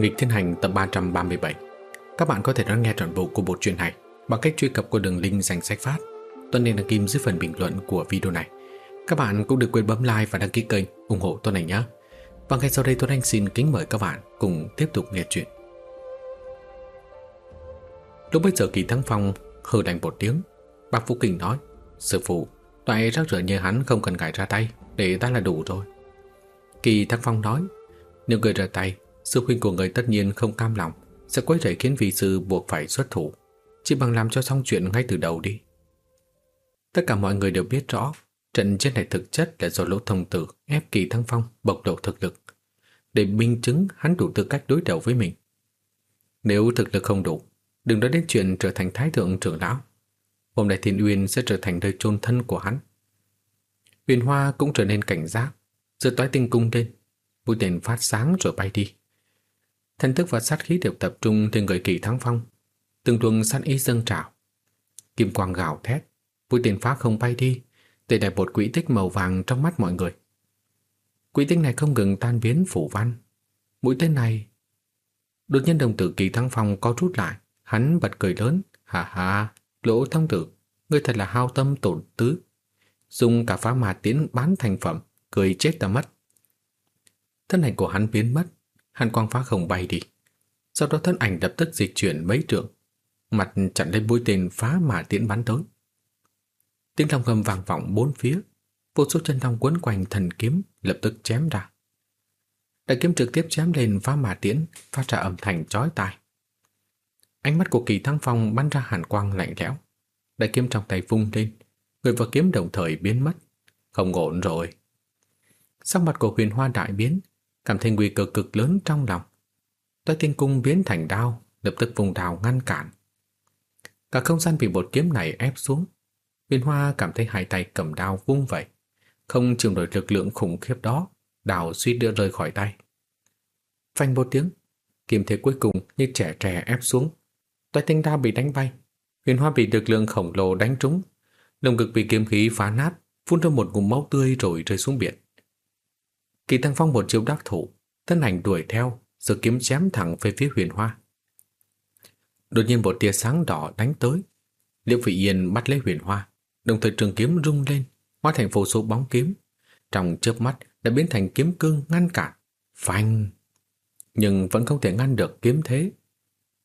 Nghịch Thiên Hành tập 337 Các bạn có thể đón nghe trọn bộ của bộ truyện này bằng cách truy cập qua đường link dành sách phát. Tuấn nên đăng kim dưới phần bình luận của video này. Các bạn cũng đừng quên bấm like và đăng ký kênh ủng hộ Tuấn Anh nhé. Và ngay sau đây Tuấn Anh xin kính mời các bạn cùng tiếp tục nghe chuyện. Lúc bây giờ Kỳ Thắng Phong hừ đành một tiếng. Bác Phú Kinh nói Sư phụ, loại rác rưở như hắn không cần gãi ra tay Để ta là đủ rồi. Kỳ Thắng Phong nói Nếu người ra tay Sư huynh của người tất nhiên không cam lòng Sẽ quấy rầy khiến vị sư buộc phải xuất thủ Chỉ bằng làm cho xong chuyện ngay từ đầu đi Tất cả mọi người đều biết rõ Trận chiến này thực chất là do lỗ thông tử ép kỳ thăng phong bộc lộ thực lực để minh chứng hắn đủ tư cách đối đầu với mình. Nếu thực lực không đủ, đừng nói đến chuyện trở thành thái thượng trưởng lão. Hôm nay Thiên Uyên sẽ trở thành nơi chôn thân của hắn. uyên Hoa cũng trở nên cảnh giác, giơ toái tinh cung lên, mũi tên phát sáng rồi bay đi. Thần thức và sát khí đều tập trung trên người kỳ thắng phong. Từng tuần sát ý dâng trào. Kim quang gào thét, mũi tên phá không bay đi, để lại một quỹ tích màu vàng trong mắt mọi người. Quỹ tích này không ngừng tan biến phủ văn. Mũi tên này... Đột nhiên đồng tử kỳ thắng phong có rút lại, hắn bật cười lớn. Hà hà, lỗ thông tử, ngươi thật là hao tâm tổn tứ. Dùng cả phá mà tiến bán thành phẩm, cười chết ta mất. Thân hình của hắn biến mất, hàn quang phá không bay đi. Sau đó thân ảnh lập tức dịch chuyển mấy trượng, mặt chặn lên mũi tên phá mà tiễn bắn tới. Tiếng long gầm vang vọng bốn phía, vô số chân long quấn quanh thần kiếm lập tức chém ra. Đại kiếm trực tiếp chém lên phá mà tiễn, phát ra âm thanh chói tai. Ánh mắt của Kỳ Thăng Phong bắn ra hàn quang lạnh lẽo. Đại kiếm trong tay vung lên, người và kiếm đồng thời biến mất. Không ổn rồi. Sắc mặt của huyền hoa đại biến, cảm thấy nguy cơ cực lớn trong lòng. Toái tiên cung biến thành đao, lập tức vùng đào ngăn cản. Cả không gian bị bột kiếm này ép xuống. Huyền Hoa cảm thấy hai tay cầm đao vung vậy, không chịu nổi lực lượng khủng khiếp đó, đào suy đưa rơi khỏi tay. Phanh một tiếng, kiếm thế cuối cùng như trẻ trẻ ép xuống. Toái Thiên đao bị đánh bay, Huyền Hoa bị lực lượng khổng lồ đánh trúng, lồng ngực bị kiếm khí phá nát, phun ra một ngụm máu tươi rồi rơi xuống biển. Kỳ Tăng Phong một chiêu đắc thủ, thân hành đuổi theo, rồi kiếm chém thẳng về phía huyền hoa. Đột nhiên một tia sáng đỏ đánh tới. Liễu Vị Yên bắt lấy huyền hoa, đồng thời trường kiếm rung lên, hóa thành vô số bóng kiếm. Trong chớp mắt đã biến thành kiếm cương ngăn cản. Phanh! Nhưng vẫn không thể ngăn được kiếm thế.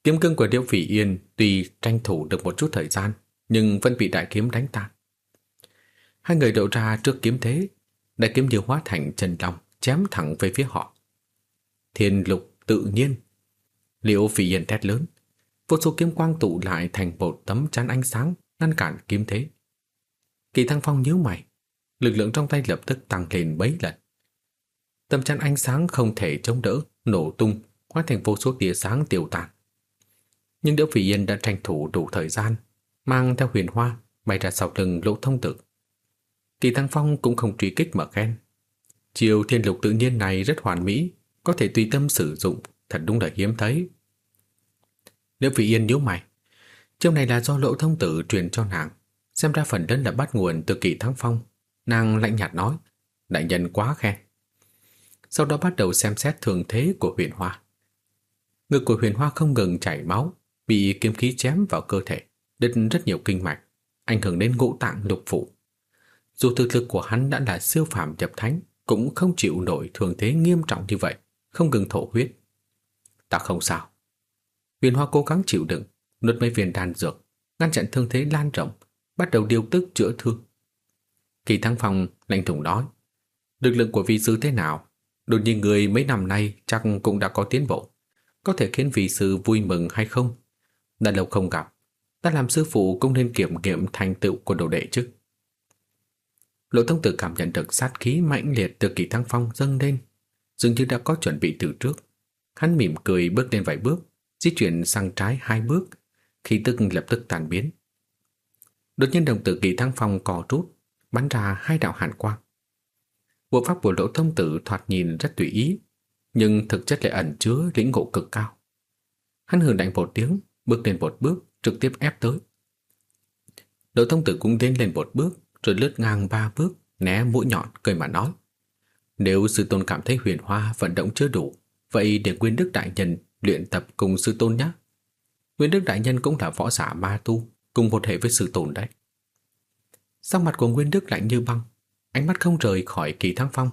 Kiếm cương của Liễu Vị Yên tuy tranh thủ được một chút thời gian, nhưng vẫn bị đại kiếm đánh tan. Hai người đậu ra trước kiếm thế, đại kiếm điều hóa thành chân long, chém thẳng về phía họ. Thiên lục tự nhiên. Liễu Phỉ Yên thét lớn, vô số kiếm quang tụ lại thành một tấm chắn ánh sáng ngăn cản kiếm thế. Kỳ Thăng Phong nhíu mày, lực lượng trong tay lập tức tăng lên mấy lần. Tấm chắn ánh sáng không thể chống đỡ, nổ tung, hóa thành vô số tia sáng tiêu tàn. Nhưng Liễu Phỉ Yên đã tranh thủ đủ thời gian, mang theo huyền hoa bay ra sau lưng lỗ thông tử. Kỳ Thăng Phong cũng không truy kích mà khen. Chiều thiên lục tự nhiên này rất hoàn mỹ, có thể tùy tâm sử dụng, thật đúng là hiếm thấy. Liễu Vị Yên nhíu mày, chiêu này là do lỗ thông tử truyền cho nàng, xem ra phần lớn là bắt nguồn từ kỳ thắng phong. Nàng lạnh nhạt nói, đại nhân quá khen. Sau đó bắt đầu xem xét thường thế của huyền hoa. Ngực của huyền hoa không ngừng chảy máu, bị kiếm khí chém vào cơ thể, đứt rất nhiều kinh mạch, ảnh hưởng đến ngũ tạng lục phủ. Dù thực lực của hắn đã là siêu phàm nhập thánh, cũng không chịu nổi thường thế nghiêm trọng như vậy, không ngừng thổ huyết. Ta không sao. Huyền Hoa cố gắng chịu đựng, nuốt mấy viên đan dược, ngăn chặn thương thế lan rộng, bắt đầu điều tức chữa thương. Kỳ Thăng Phong lạnh thùng nói, lực lượng của vị sư thế nào? Đột nhiên người mấy năm nay chắc cũng đã có tiến bộ. Có thể khiến vị sư vui mừng hay không? Đã lâu không gặp, ta làm sư phụ cũng nên kiểm nghiệm thành tựu của đồ đệ chứ. Lộ thông tử cảm nhận được sát khí mãnh liệt từ kỳ thăng phong dâng lên, dường như đã có chuẩn bị từ trước. Hắn mỉm cười bước lên vài bước, di chuyển sang trái hai bước, khí tức lập tức tàn biến. Đột nhiên đồng tử kỳ thăng phong cò rút, bắn ra hai đạo hàn quang. Bộ pháp của lỗ thông tử thoạt nhìn rất tùy ý, nhưng thực chất lại ẩn chứa lĩnh ngộ cực cao. Hắn hừ đánh một tiếng, bước lên một bước, trực tiếp ép tới. Lỗ thông tử cũng tiến lên một bước, rồi lướt ngang ba bước, né mũi nhọn cười mà nói. Nếu sư tôn cảm thấy huyền hoa vận động chưa đủ, Vậy để Nguyên Đức Đại Nhân luyện tập cùng sư tôn nhé. Nguyên Đức Đại Nhân cũng là võ giả ma tu, cùng một hệ với sư tôn đấy. Sắc mặt của Nguyên Đức lạnh như băng, ánh mắt không rời khỏi Kỳ Thăng Phong.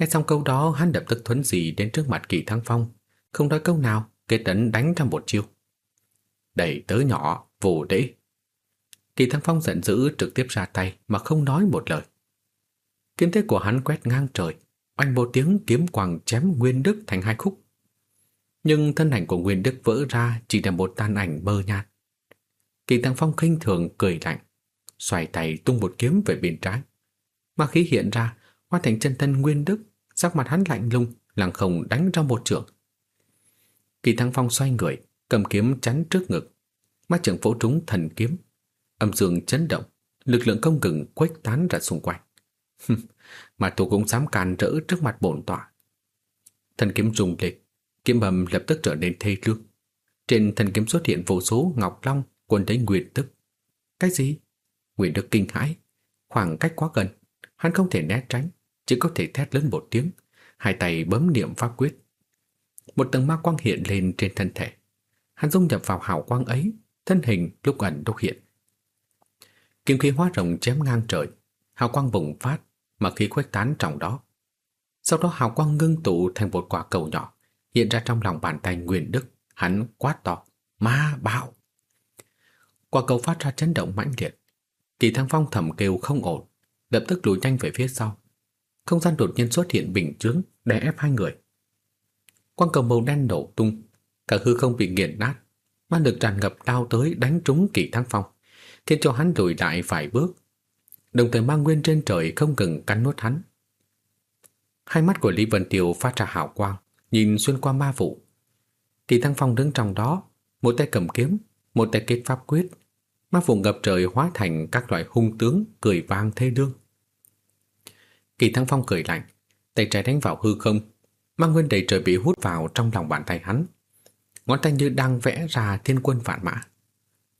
Nghe xong câu đó hắn đập tức thuấn gì đến trước mặt Kỳ Thăng Phong, không nói câu nào, kết tấn đánh ra một chiêu. Đẩy tớ nhỏ, vô đế. Kỳ Thăng Phong giận dữ trực tiếp ra tay mà không nói một lời. Kiếm thế của hắn quét ngang trời, oanh một tiếng kiếm quàng chém Nguyên Đức thành hai khúc. Nhưng thân ảnh của Nguyên Đức vỡ ra chỉ là một tan ảnh mơ nhạt. Kỳ Thăng Phong khinh thường cười lạnh, xoay tay tung một kiếm về bên trái. Mà khí hiện ra, hóa thành chân thân Nguyên Đức, sắc mặt hắn lạnh lùng, lặng không đánh ra một trường. Kỳ Thăng Phong xoay người, cầm kiếm chắn trước ngực, mắt trưởng phổ trúng thần kiếm, âm dương chấn động, lực lượng công ngừng quét tán ra xung quanh. mà tôi cũng dám càn rỡ trước mặt bổn tọa. Thần kiếm rung lên, kiếm bầm lập tức trở nên thê lương. Trên thần kiếm xuất hiện vô số ngọc long quân lấy nguyệt tức. Cái gì? Nguyệt Đức kinh hãi, khoảng cách quá gần, hắn không thể né tránh, chỉ có thể thét lớn một tiếng, hai tay bấm niệm pháp quyết. Một tầng ma quang hiện lên trên thân thể. Hắn dung nhập vào hào quang ấy, thân hình lúc ẩn lúc hiện. Kiếm khí hóa rồng chém ngang trời, hào quang bùng phát, mà khí khuếch tán trong đó. Sau đó hào quang ngưng tụ thành một quả cầu nhỏ, hiện ra trong lòng bàn tay Nguyên Đức, hắn quát to, ma bạo. Quả cầu phát ra chấn động mãnh liệt. Kỳ Thăng Phong thầm kêu không ổn, lập tức lùi nhanh về phía sau. Không gian đột nhiên xuất hiện bình chướng để ép hai người. Quang cầu màu đen nổ tung, cả hư không bị nghiền nát, ma lực tràn ngập đau tới đánh trúng Kỳ Thăng Phong, khiến cho hắn lùi lại vài bước. Đồng thời mang nguyên trên trời không ngừng cắn nuốt hắn. Hai mắt của Lý Vân Tiêu phát ra hào quang, nhìn xuyên qua ma vụ. Kỳ Thăng Phong đứng trong đó, một tay cầm kiếm, một tay kết pháp quyết. Ma vụ ngập trời hóa thành các loại hung tướng cười vang thê đương. Kỳ Thăng Phong cười lạnh, tay trái đánh vào hư không, mang nguyên đầy trời bị hút vào trong lòng bàn tay hắn. Ngón tay như đang vẽ ra thiên quân vạn mã.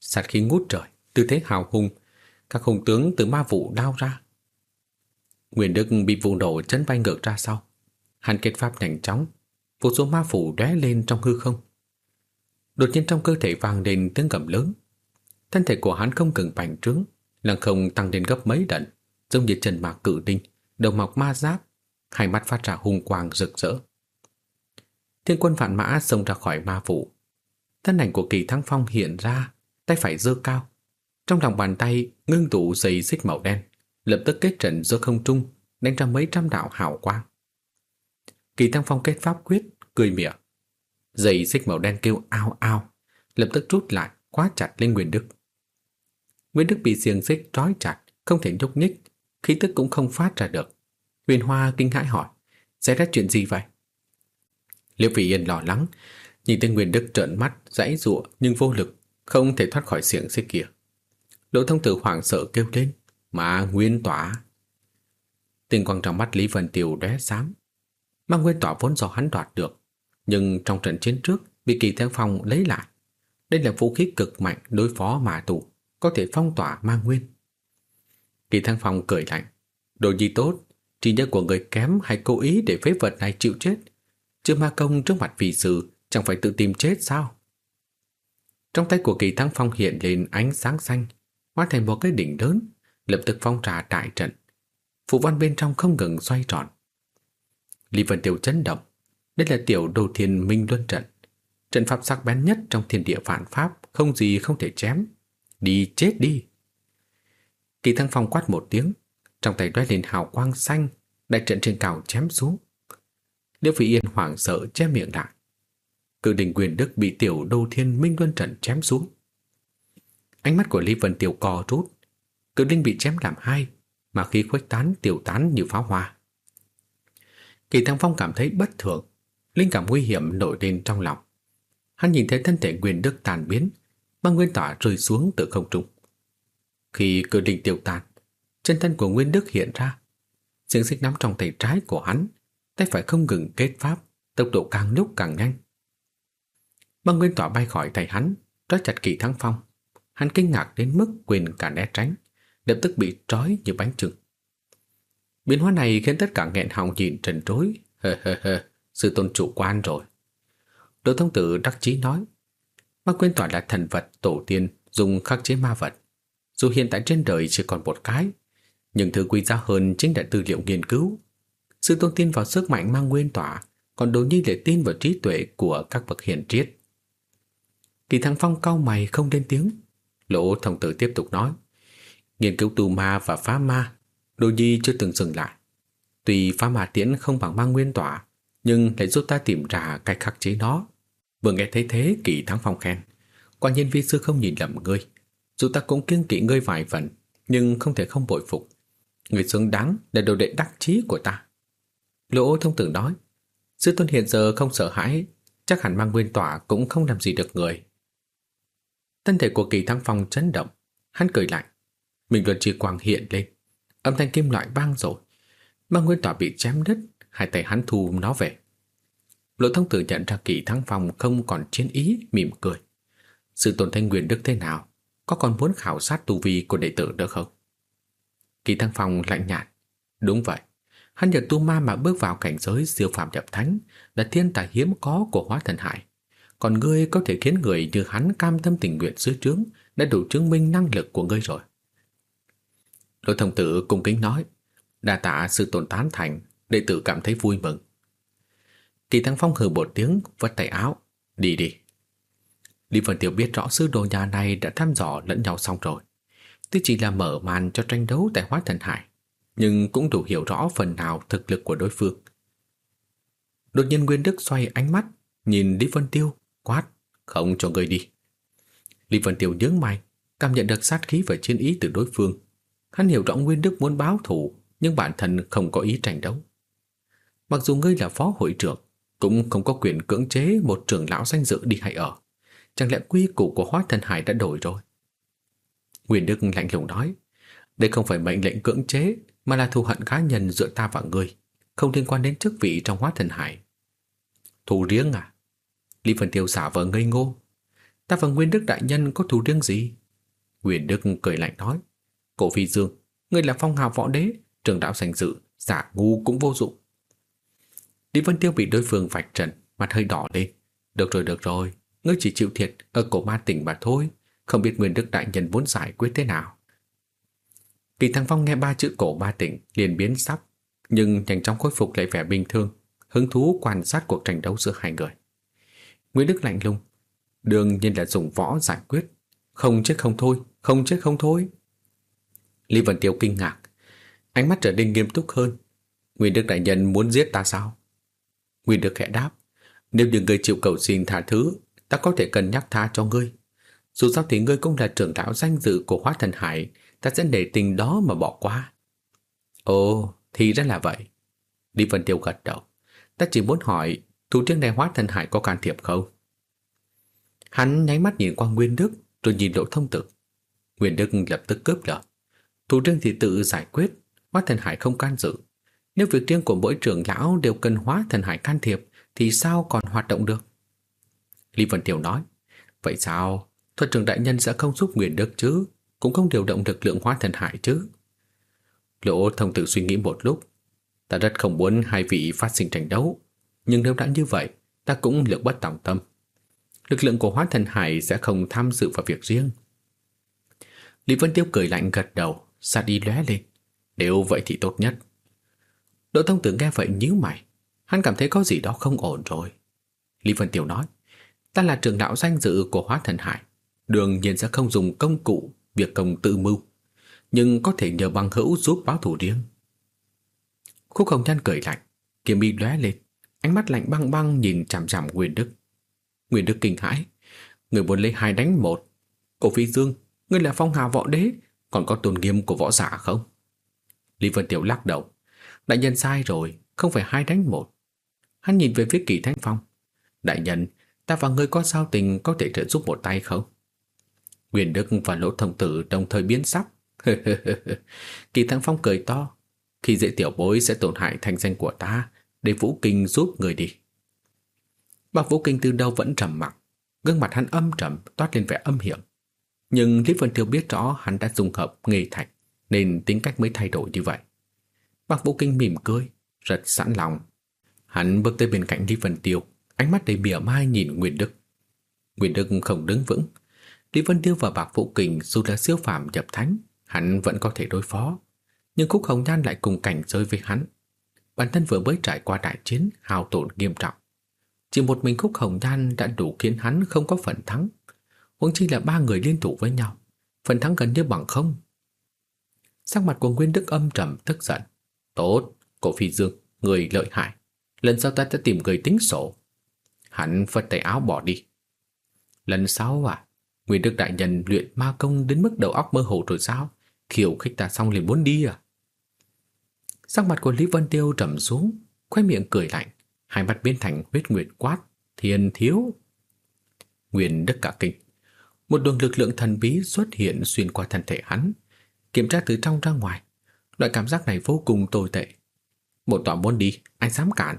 Sát khí ngút trời, tư thế hào hùng, các hùng tướng từ ma vụ đao ra. Nguyên Đức bị vụ nổ chấn bay ngược ra sau. Hắn kết pháp nhanh chóng, vô số ma phủ đóe lên trong hư không. Đột nhiên trong cơ thể vang lên tiếng gầm lớn. Thân thể của hắn không ngừng bành trướng, lăng không tăng lên gấp mấy lần, giống như trần mạc cử đinh, đầu mọc ma giáp, hai mắt phát ra hung quang rực rỡ. Thiên quân vạn mã xông ra khỏi ma phủ. Thân ảnh của kỳ thăng phong hiện ra, tay phải giơ cao. Trong lòng bàn tay ngưng tụ dây xích màu đen, lập tức kết trận giữa không trung, đánh ra mấy trăm đạo hào quang. Kỳ tăng phong kết pháp quyết, cười mỉa. Dây xích màu đen kêu ao ao, lập tức rút lại, khóa chặt lên Nguyên Đức. Nguyên Đức bị xiềng xích trói chặt, không thể nhúc nhích, khí tức cũng không phát ra được. Huyền Hoa kinh hãi hỏi, xảy ra chuyện gì vậy? Liễu Vị Yên lo lắng, nhìn tên Nguyên Đức trợn mắt, dãy dụa nhưng vô lực, không thể thoát khỏi xiềng xích kia. Lỗ thông tử hoảng sợ kêu lên, mà nguyên tỏa. Tình quang trong mắt Lý Vân Tiều đé xám. Mà nguyên tỏa vốn do hắn đoạt được, nhưng trong trận chiến trước bị kỳ theo phong lấy lại. Đây là vũ khí cực mạnh đối phó mà tụ, có thể phong tỏa ma nguyên. Kỳ Thăng Phong cười lạnh. Đồ gì tốt, trí nhớ của người kém hay cố ý để phế vật này chịu chết. Chứ ma công trước mặt vị sự chẳng phải tự tìm chết sao? Trong tay của Kỳ Thăng Phong hiện lên ánh sáng xanh, hóa thành một cái đỉnh lớn, lập tức phong trà đại trận. Phụ văn bên trong không ngừng xoay tròn. Lý Vân Tiêu chấn động. Đây là tiểu đồ thiên minh luân trận. Trận pháp sắc bén nhất trong thiên địa phản pháp, không gì không thể chém. Đi chết đi. Kỳ Thăng Phong quát một tiếng, trong tay đoái lên hào quang xanh, đại trận trên cao chém xuống. Liễu Phi Yên hoảng sợ che miệng lại. Cự đình quyền đức bị tiểu đô thiên minh luân trận chém xuống. Ánh mắt của Lý Vân Tiêu co rút, cự linh bị chém làm hai, mà khi khuếch tán tiểu tán như pháo hoa. Kỳ Thăng Phong cảm thấy bất thường, linh cảm nguy hiểm nổi lên trong lòng. Hắn nhìn thấy thân thể Nguyên Đức tàn biến, băng nguyên tỏa rơi xuống từ không trung. Khi cự linh tiêu tàn chân thân của Nguyên Đức hiện ra. Diện xích nắm trong tay trái của hắn, tay phải không ngừng kết pháp, tốc độ càng lúc càng nhanh. Băng nguyên tỏa bay khỏi tay hắn, trói chặt kỳ thắng phong. Hắn kinh ngạc đến mức quên cả né tránh, lập tức bị trói như bánh trưng. Biến hóa này khiến tất cả nghẹn họng nhìn trần trối. hơ hơ hơ Sư tôn chủ quan rồi. Đỗ thông tử đắc chí nói, ma quên tỏa là thần vật tổ tiên dùng khắc chế ma vật. Dù hiện tại trên đời chỉ còn một cái, nhưng thứ quý giá hơn chính là tư liệu nghiên cứu. Sư tôn tin vào sức mạnh mang nguyên tỏa, còn đồ nhi để tin vào trí tuệ của các bậc hiền triết. Kỳ Thăng Phong cau mày không lên tiếng. Lỗ thông tử tiếp tục nói. Nghiên cứu tu ma và phá ma, đồ nhi chưa từng dừng lại. Tuy phá ma tiễn không bằng ma nguyên tỏa, nhưng lại giúp ta tìm ra cách khắc chế nó. Vừa nghe thấy thế Kỳ Thắng Phong khen. Quả nhiên vi sư không nhìn lầm ngươi. Dù ta cũng kiêng kỵ ngươi vài phần, nhưng không thể không bội phục. Người xứng đáng là đồ đệ đắc chí của ta. Lỗ thông tử nói, sư tôn hiện giờ không sợ hãi, chắc hẳn mang nguyên tỏa cũng không làm gì được người. Thân thể của kỳ thăng phong chấn động, hắn cười lạnh. Mình luận chi quang hiện lên, âm thanh kim loại vang rồi. băng nguyên tỏa bị chém đứt, hai tay hắn thu nó về. Lỗ thông tử nhận ra kỳ thăng phong không còn chiến ý, mỉm cười. Sự tổn thanh nguyên đức thế nào? Có còn muốn khảo sát tu vi của đệ tử nữa không? Kỳ Thăng Phong lạnh nhạt. Đúng vậy. Hắn nhờ tu ma mà bước vào cảnh giới siêu phàm nhập thánh là thiên tài hiếm có của hóa thần hải. Còn ngươi có thể khiến người như hắn cam tâm tình nguyện dưới trướng đã đủ chứng minh năng lực của ngươi rồi. Lỗ thông tử cung kính nói đa tạ sự tồn tán thành đệ tử cảm thấy vui mừng. Kỳ Thăng Phong hừ một tiếng vất tay áo đi đi. Lý Vân Tiêu biết rõ sư đồ nhà này đã thăm dò lẫn nhau xong rồi. Tuy chỉ là mở màn cho tranh đấu tại hóa thần hải, nhưng cũng đủ hiểu rõ phần nào thực lực của đối phương. Đột nhiên Nguyên Đức xoay ánh mắt, nhìn Lý Vân Tiêu, quát, không cho người đi. Lý Vân Tiêu nhướng mày, cảm nhận được sát khí và chiến ý từ đối phương. Hắn hiểu rõ Nguyên Đức muốn báo thù, nhưng bản thân không có ý tranh đấu. Mặc dù ngươi là phó hội trưởng, cũng không có quyền cưỡng chế một trưởng lão danh dự đi hay ở. Chẳng lẽ quy củ của hóa thần hải đã đổi rồi? Nguyên Đức lạnh lùng nói, đây không phải mệnh lệnh cưỡng chế, mà là thù hận cá nhân giữa ta và ngươi, không liên quan đến chức vị trong hóa thần hải. Thù riêng à? Lý Vân Tiêu xả vờ ngây ngô. Ta và Nguyên Đức đại nhân có thù riêng gì? Nguyên Đức cười lạnh nói, Cổ Phi Dương, ngươi là phong hào võ đế, trường đạo sành dự, giả ngu cũng vô dụng. Lý Vân Tiêu bị đối phương vạch trần, mặt hơi đỏ lên. Được rồi, được rồi, ngươi chỉ chịu thiệt ở cổ ma tỉnh mà thôi, không biết Nguyên Đức Đại Nhân muốn giải quyết thế nào. Kỳ Thăng Phong nghe ba chữ cổ ma tỉnh liền biến sắc, nhưng nhanh chóng khôi phục lại vẻ bình thường, hứng thú quan sát cuộc tranh đấu giữa hai người. Nguyễn Đức lạnh lùng, đương nhiên là dùng võ giải quyết, không chết không thôi, không chết không thôi. Lý Vân Tiêu kinh ngạc, ánh mắt trở nên nghiêm túc hơn. Nguyễn Đức Đại Nhân muốn giết ta sao? Nguyễn Đức khẽ đáp, nếu như người chịu cầu xin tha thứ, ta có thể cân nhắc tha cho ngươi. Dù sao thì ngươi cũng là trưởng lão danh dự của hóa thần hải, ta sẽ để tình đó mà bỏ qua. Ồ, thì ra là vậy. Lý Vân Tiêu gật đầu. Ta chỉ muốn hỏi, thủ trưởng này hóa thần hải có can thiệp không? Hắn nháy mắt nhìn qua Nguyên Đức, rồi nhìn Đỗ Thông Tử. Nguyên Đức lập tức cướp lời. Thủ trưởng thì tự giải quyết, hóa thần hải không can dự. Nếu việc riêng của mỗi trưởng lão đều cần hóa thần hải can thiệp, thì sao còn hoạt động được? Lý Vân tiểu nói, vậy sao thuật trưởng đại nhân sẽ không giúp Nguyên Đức chứ, cũng không điều động lực lượng hóa thần hải chứ. Lỗ thông tử suy nghĩ một lúc, ta rất không muốn hai vị phát sinh tranh đấu, nhưng nếu đã như vậy, ta cũng lực bất tòng tâm. Lực lượng của hóa thần hải sẽ không tham dự vào việc riêng. Lý Vân Tiêu cười lạnh gật đầu, xa đi lóe lên. Nếu vậy thì tốt nhất. Đỗ thông tử nghe vậy nhíu mày, hắn cảm thấy có gì đó không ổn rồi. Lý Vân Tiêu nói, ta là trưởng đạo danh dự của hóa thần hải, đương nhiên sẽ không dùng công cụ việc công tự mưu, nhưng có thể nhờ bằng hữu giúp báo thủ riêng. Khúc Hồng Nhan cười lạnh, kiếm mi lóe lên, ánh mắt lạnh băng băng nhìn chằm chằm Nguyên Đức. Nguyên Đức kinh hãi, người muốn lấy hai đánh một. Cổ Phi Dương, ngươi là phong hào võ đế, còn có tôn nghiêm của võ giả không? Lý Vân Tiểu lắc đầu, đại nhân sai rồi, không phải hai đánh một. Hắn nhìn về phía Kỳ Thanh Phong. Đại nhân, ta và ngươi có sao tình có thể trợ giúp một tay không? Nguyên Đức và Lỗ Thông Tử đồng thời biến sắc. Kỳ Thăng Phong cười to. Khi dễ tiểu bối sẽ tổn hại thanh danh của ta, để Vũ Kinh giúp người đi. Bác Vũ Kinh từ đâu vẫn trầm mặc, gương mặt hắn âm trầm toát lên vẻ âm hiểm. Nhưng Lý Vân Tiêu biết rõ hắn đã dùng hợp nghề thạch, nên tính cách mới thay đổi như vậy. Bác Vũ Kinh mỉm cười, rất sẵn lòng. Hắn bước tới bên cạnh Lý Vân Tiêu, ánh mắt đầy mỉa mai nhìn Nguyên Đức. Nguyên Đức không đứng vững. Lý Vân Tiêu và Bạc vũ Kình dù là siêu phàm nhập thánh, hắn vẫn có thể đối phó. Nhưng cúc Hồng Nhan lại cùng cảnh giới với hắn. Bản thân vừa mới trải qua đại chiến hao tổn nghiêm trọng. Chỉ một mình Khúc Hồng Nhan đã đủ khiến hắn không có phần thắng. Huống chi là ba người liên thủ với nhau. Phần thắng gần như bằng không. Sắc mặt của Nguyên Đức âm trầm tức giận. Tốt, cổ phi dương, người lợi hại. Lần sau ta sẽ tìm người tính sổ. Hắn phật tay áo bỏ đi. Lần sau à? Nguyên Đức Đại Nhân luyện ma công đến mức đầu óc mơ hồ rồi sao? Khiêu khích ta xong liền muốn đi à? Sắc mặt của Lý Vân Tiêu trầm xuống, khoe miệng cười lạnh, hai mắt biến thành huyết nguyệt quát, thiên thiếu. Nguyên Đức cả kinh. Một luồng lực lượng thần bí xuất hiện xuyên qua thân thể hắn, kiểm tra từ trong ra ngoài. Loại cảm giác này vô cùng tồi tệ. Một tọa muốn đi, anh dám cản.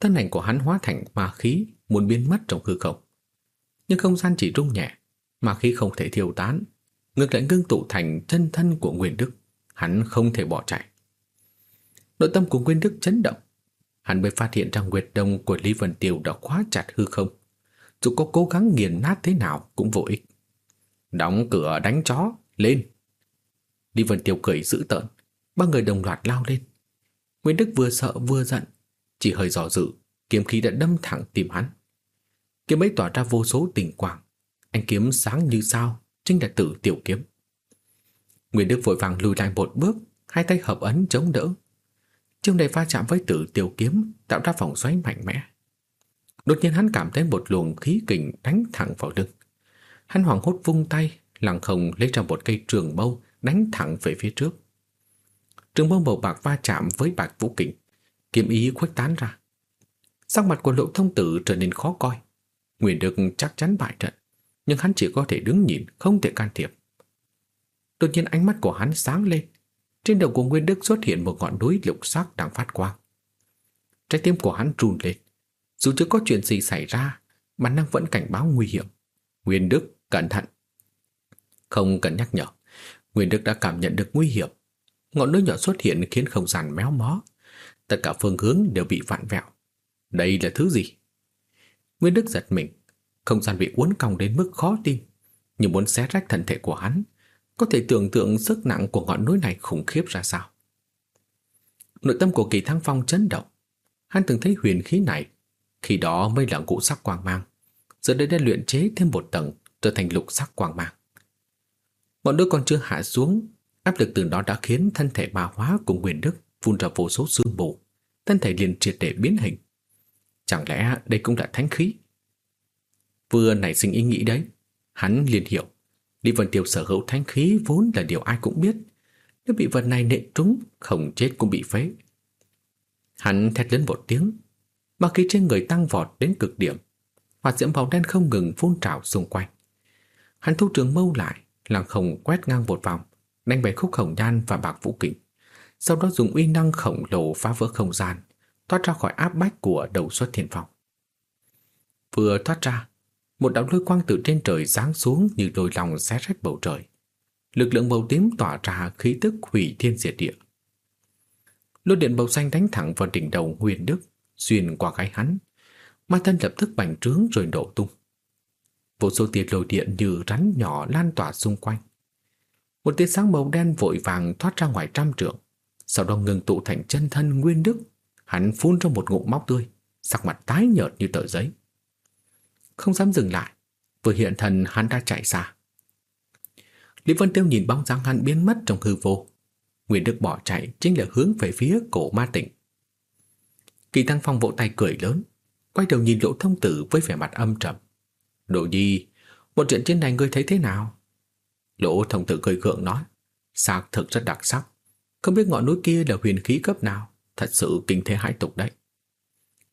Thân ảnh của hắn hóa thành ma khí, muốn biến mất trong hư không. Nhưng không gian chỉ rung nhẹ, ma khí không thể thiêu tán, ngược lại ngưng tụ thành chân thân của Nguyên Đức. Hắn không thể bỏ chạy. Nội tâm của Nguyên Đức chấn động. Hắn mới phát hiện rằng Nguyệt Đông của Lý Vân Tiêu đã khóa chặt hư không. Dù có cố gắng nghiền nát thế nào cũng vô ích. Đóng cửa đánh chó, lên! Lý Vân Tiêu cười dữ tợn, ba người đồng loạt lao lên. nguyên Đức vừa sợ vừa giận, chỉ hơi dò dự, kiếm khí đã đâm thẳng tìm hắn. Kiếm ấy tỏa ra vô số tình quang, anh kiếm sáng như sao, chính là tử tiểu kiếm. nguyên Đức vội vàng lùi lại một bước, hai tay hợp ấn chống đỡ. Chiêu này va chạm với tử tiểu kiếm, tạo ra vòng xoáy mạnh mẽ. Đột nhiên hắn cảm thấy một luồng khí kình đánh thẳng vào lưng. Hắn hoảng hốt vung tay, lặng không lấy ra một cây trường mâu đánh thẳng về phía trước. Trường mâu màu bạc va chạm với bạc vũ kình, kiếm ý khuếch tán ra. Sắc mặt của lộ thông tử trở nên khó coi. Nguyên được chắc chắn bại trận, nhưng hắn chỉ có thể đứng nhìn, không thể can thiệp. Đột nhiên ánh mắt của hắn sáng lên. Trên đầu của Nguyên Đức xuất hiện một ngọn núi lục sắc đang phát quang. Trái tim của hắn run lên. Dù chưa có chuyện gì xảy ra, bản năng vẫn cảnh báo nguy hiểm. Nguyên Đức, cẩn thận. Không cần nhắc nhở. Nguyên Đức đã cảm nhận được nguy hiểm. Ngọn núi nhỏ xuất hiện khiến không gian méo mó. Tất cả phương hướng đều bị vặn vẹo. Đây là thứ gì? Nguyên Đức giật mình. Không gian bị uốn cong đến mức khó tin. Như muốn xé rách thân thể của hắn. Có thể tưởng tượng sức nặng của ngọn núi này khủng khiếp ra sao. Nội tâm của kỳ thăng phong chấn động. Hắn từng thấy huyền khí này. Khi đó mới là ngũ sắc quang mang. Giờ đây đã luyện chế thêm một tầng trở thành lục sắc quang mang. Bọn đứa còn chưa hạ xuống, áp lực từ đó đã khiến thân thể ma hóa của Nguyên Đức phun ra vô số xương mù, thân thể liền triệt để biến hình. Chẳng lẽ đây cũng là thánh khí? Vừa nảy sinh ý nghĩ đấy, hắn liền hiểu. Lý Vân Tiêu sở hữu thánh khí vốn là điều ai cũng biết. Nếu bị vật này nện trúng, không chết cũng bị phế. Hắn thét lớn một tiếng, mà khí trên người tăng vọt đến cực điểm. Hoạt diễm màu đen không ngừng phun trào xung quanh. Hắn thu trường mâu lại, lăng không quét ngang một vòng, đánh bẻ khúc khổng nhan và bạc vũ kình. Sau đó dùng uy năng khổng lồ phá vỡ không gian, thoát ra khỏi áp bách của đầu xuất thiên phòng. Vừa thoát ra, một đạo lôi quang từ trên trời giáng xuống như đôi lòng xé rách bầu trời. Lực lượng màu tím tỏa ra khí tức hủy thiên diệt địa. Lôi điện màu xanh đánh thẳng vào đỉnh đầu Nguyên Đức, xuyên qua gáy hắn. Ma thân lập tức bành trướng rồi nổ tung. Vô số tia lôi điện như rắn nhỏ lan tỏa xung quanh. Một tia sáng màu đen vội vàng thoát ra ngoài trăm trượng, sau đó ngừng tụ thành chân thân Nguyên Đức. Hắn phun ra một ngụm máu tươi, sắc mặt tái nhợt như tờ giấy. Không dám dừng lại, vừa hiện thần hắn đã chạy xa. Lý Vân Tiêu nhìn bóng dáng hắn biến mất trong hư vô. Nguyễn Đức bỏ chạy chính là hướng về phía cổ ma tỉnh. Kỳ Tăng Phong vỗ tay cười lớn, quay đầu nhìn Lỗ Thông Tử với vẻ mặt âm trầm. Đồ nhi, một chuyện trên này ngươi thấy thế nào? Lỗ thông tử cười gượng nói, xác thực rất đặc sắc. Không biết ngọn núi kia là huyền khí cấp nào, thật sự kinh thế hãi tục đấy.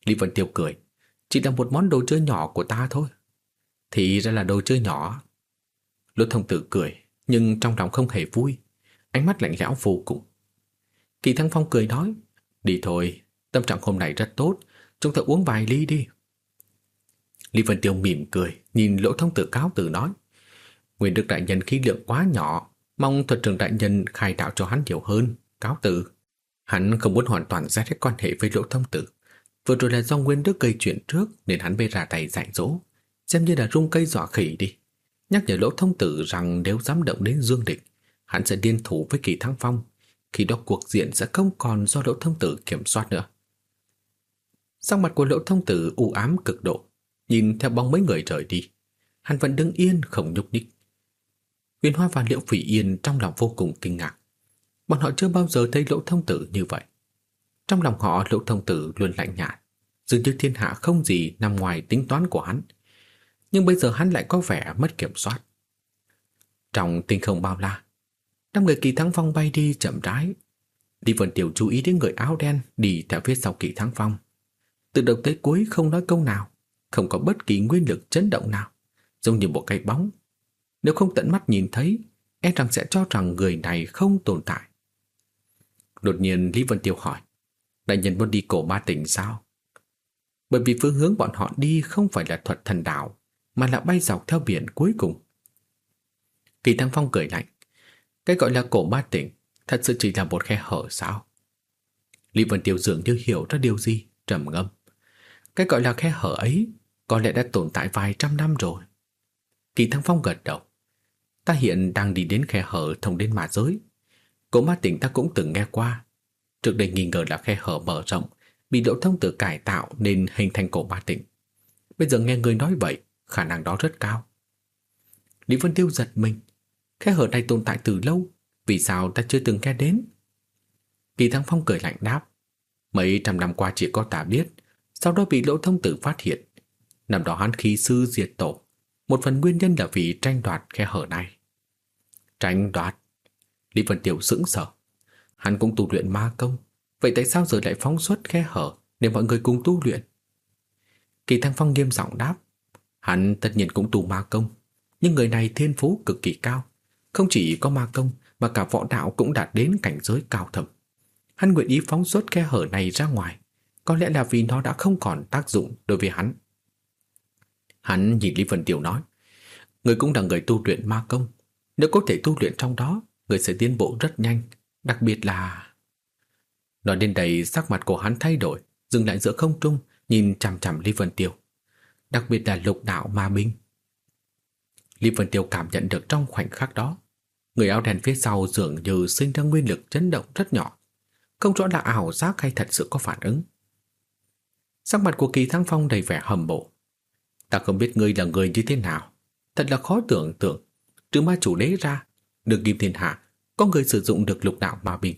Lý Vân Tiêu cười, chỉ là một món đồ chơi nhỏ của ta thôi. Thì ra là đồ chơi nhỏ. Lỗ thông tử cười, nhưng trong lòng không hề vui, ánh mắt lạnh lẽo vô cùng. Kỳ Thăng Phong cười nói, đi thôi, tâm trạng hôm nay rất tốt, chúng ta uống vài ly đi. Lý Vân Tiêu mỉm cười, nhìn lỗ thông tử cáo từ nói. Nguyên Đức Đại Nhân khí lượng quá nhỏ, mong thuật trưởng đại nhân khai đạo cho hắn nhiều hơn, cáo từ. Hắn không muốn hoàn toàn giải hết quan hệ với lỗ thông tử, Vừa rồi là do Nguyên Đức gây chuyện trước nên hắn bê ra tay dạy dỗ, xem như là rung cây dọa khỉ đi. Nhắc nhở lỗ thông tử rằng nếu dám động đến Dương Địch, hắn sẽ điên thủ với kỳ thăng phong. Khi đó cuộc diện sẽ không còn do lỗ thông tử kiểm soát nữa. Sắc mặt của lỗ thông tử u ám cực độ, nhìn theo bóng mấy người rời đi. Hắn vẫn đứng yên không nhúc nhích. Huyền Hoa và Liễu Phỉ Yên trong lòng vô cùng kinh ngạc. Bọn họ chưa bao giờ thấy lỗ thông tử như vậy. Trong lòng họ lỗ thông tử luôn lạnh nhạt, dường như thiên hạ không gì nằm ngoài tính toán của hắn. Nhưng bây giờ hắn lại có vẻ mất kiểm soát. Trong tinh không bao la, năm người kỳ thắng phong bay đi chậm rãi. Đi Vân Tiểu chú ý đến người áo đen đi theo phía sau kỳ thắng phong. Từ đầu tới cuối không nói câu nào, không có bất kỳ nguyên lực chấn động nào, giống như một cái bóng. Nếu không tận mắt nhìn thấy, e rằng sẽ cho rằng người này không tồn tại. Đột nhiên Lý Vân Tiêu hỏi, đại nhân muốn đi cổ ba tỉnh sao? Bởi vì phương hướng bọn họ đi không phải là thuật thần đạo, mà là bay dọc theo biển cuối cùng. Kỳ Thăng Phong cười lạnh, cái gọi là cổ ba tỉnh thật sự chỉ là một khe hở sao? Lý Vân Tiêu dường như hiểu ra điều gì, trầm ngâm. Cái gọi là khe hở ấy có lẽ đã tồn tại vài trăm năm rồi. Kỳ Thăng Phong gật đầu. Ta hiện đang đi đến khe hở thông đến mà giới. Cổ ma tỉnh ta cũng từng nghe qua. Trước đây nghi ngờ là khe hở mở rộng, bị đỗ thông tử cải tạo nên hình thành cổ ba tỉnh. Bây giờ nghe người nói vậy, khả năng đó rất cao. Lý Vân Tiêu giật mình. Khe hở này tồn tại từ lâu, vì sao ta chưa từng nghe đến? Kỳ Thăng Phong cười lạnh đáp. Mấy trăm năm qua chỉ có ta biết, sau đó bị lỗ thông tử phát hiện. Năm đó hắn khí sư diệt tổ, một phần nguyên nhân là vì tranh đoạt khe hở này. Tranh đoạt? Lý Vân Tiểu sững sờ. Hắn cũng tu luyện ma công, vậy tại sao giờ lại phóng xuất khe hở để mọi người cùng tu luyện? Kỳ Thăng Phong nghiêm giọng đáp. Hắn tất nhiên cũng tu ma công, nhưng người này thiên phú cực kỳ cao. Không chỉ có ma công mà cả võ đạo cũng đạt đến cảnh giới cao thầm. Hắn nguyện ý phóng xuất khe hở này ra ngoài, có lẽ là vì nó đã không còn tác dụng đối với hắn. Hắn nhìn Lý Vân Tiểu nói, người cũng là người tu luyện ma công, nếu có thể tu luyện trong đó, người sẽ tiến bộ rất nhanh, đặc biệt là... Nói đến đây sắc mặt của hắn thay đổi, dừng lại giữa không trung, nhìn chằm chằm Lý Vân Tiêu. Đặc biệt là lục đạo ma binh. Lý Vân Tiêu cảm nhận được trong khoảnh khắc đó, người áo đen phía sau dường như sinh ra nguyên lực chấn động rất nhỏ, không rõ là ảo giác hay thật sự có phản ứng. Sắc mặt của Kỳ Thăng Phong đầy vẻ hầm bộ. Ta không biết ngươi là người như thế nào, thật là khó tưởng tượng. Trừ ma chủ đế ra, được kim thiên hạ, có người sử dụng được lục đạo ma bị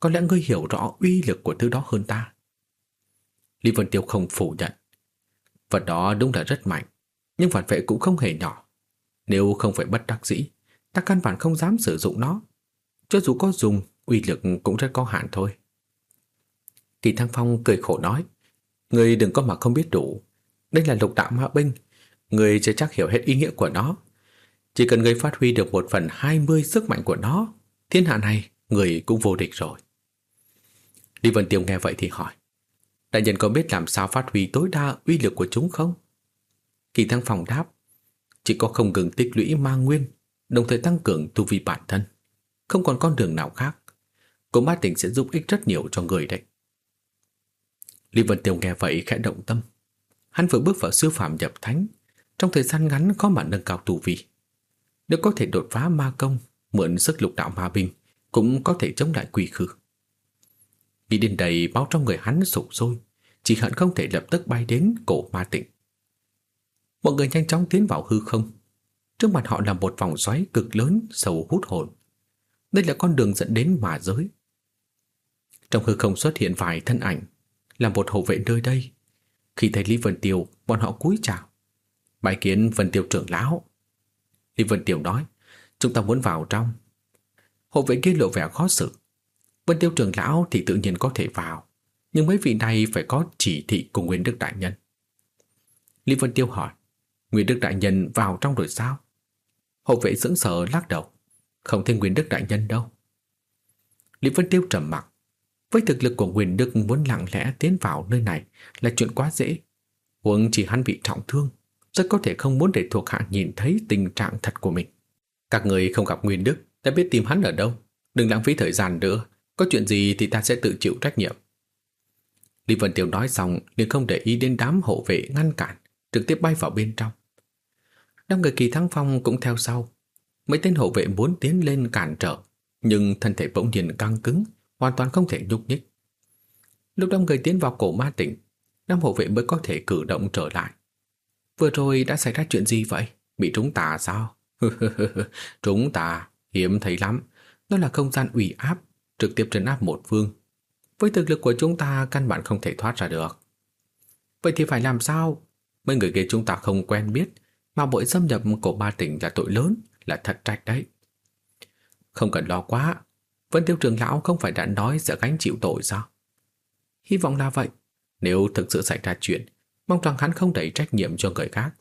có lẽ ngươi hiểu rõ uy lực của thứ đó hơn ta. Lý Vân Tiêu không phủ nhận. Vật đó đúng là rất mạnh, nhưng phản vệ cũng không hề nhỏ. Nếu không phải bất đắc dĩ, ta căn bản không dám sử dụng nó. Cho dù có dùng, uy lực cũng rất có hạn thôi. Kỳ Thăng Phong cười khổ nói, Người đừng có mà không biết đủ. Đây là lục đạo ma binh, người chưa chắc hiểu hết ý nghĩa của nó. Chỉ cần người phát huy được một phần hai mươi sức mạnh của nó, thiên hạ này người cũng vô địch rồi. Lý Vân Tiêu nghe vậy thì hỏi, đại nhân có biết làm sao phát huy tối đa uy lực của chúng không? Kỳ Thăng phòng đáp, chỉ có không ngừng tích lũy ma nguyên, đồng thời tăng cường tu vi bản thân. Không còn con đường nào khác. cố ma tỉnh sẽ giúp ích rất nhiều cho người đấy. Lý Vân Tiêu nghe vậy khẽ động tâm. Hắn vừa bước vào sư phạm nhập thánh, trong thời gian ngắn có mà nâng cao tu vi. Nếu có thể đột phá ma công, mượn sức lục đạo ma binh, cũng có thể chống lại quỷ khư. Nghĩ đến đây bao trong người hắn sụp sôi, chỉ hận không thể lập tức bay đến cổ ma tịnh. Mọi người nhanh chóng tiến vào hư không. Trước mặt họ là một vòng xoáy cực lớn sầu hút hồn. Đây là con đường dẫn đến ma giới. Trong hư không xuất hiện vài thân ảnh là một hộ vệ nơi đây. Khi thấy Lý Vân Tiêu, bọn họ cúi chào. Bài kiến Vân Tiêu trưởng lão. Lý Vân Tiêu nói, chúng ta muốn vào trong. Hộ vệ kia lộ vẻ khó xử. Vân Tiêu trưởng lão thì tự nhiên có thể vào, nhưng mấy vị này phải có chỉ thị của Nguyên Đức Đại Nhân. Lý Vân Tiêu hỏi, Nguyên Đức Đại Nhân vào trong rồi sao? Hộ vệ sững sờ lắc đầu, không thấy Nguyên Đức Đại Nhân đâu. Lý Vân Tiêu trầm mặc, với thực lực của Nguyên Đức muốn lặng lẽ tiến vào nơi này là chuyện quá dễ. Huống chỉ hắn bị trọng thương, rất có thể không muốn để thuộc hạ nhìn thấy tình trạng thật của mình. Các người không gặp Nguyên Đức, đã biết tìm hắn ở đâu. Đừng lãng phí thời gian nữa, có chuyện gì thì ta sẽ tự chịu trách nhiệm. Lý Vân Tiêu nói xong liền không để ý đến đám hộ vệ ngăn cản, trực tiếp bay vào bên trong. Đám người kỳ thắng phong cũng theo sau. Mấy tên hộ vệ muốn tiến lên cản trở, nhưng thân thể bỗng nhiên căng cứng, hoàn toàn không thể nhúc nhích. Lúc đám người tiến vào cổ ma tỉnh, đám hộ vệ mới có thể cử động trở lại. Vừa rồi đã xảy ra chuyện gì vậy? Bị trúng tà sao? chúng ta hiếm thấy lắm. đó là không gian ủy áp, trực tiếp trấn áp một phương. Với thực lực của chúng ta căn bản không thể thoát ra được. Vậy thì phải làm sao? Mấy người kia chúng ta không quen biết, mà bội xâm nhập cổ ba tỉnh là tội lớn, là thật trách đấy. Không cần lo quá, Vân Tiêu trường lão không phải đã nói sẽ gánh chịu tội sao? Hy vọng là vậy. Nếu thực sự xảy ra chuyện, mong rằng hắn không đẩy trách nhiệm cho người khác.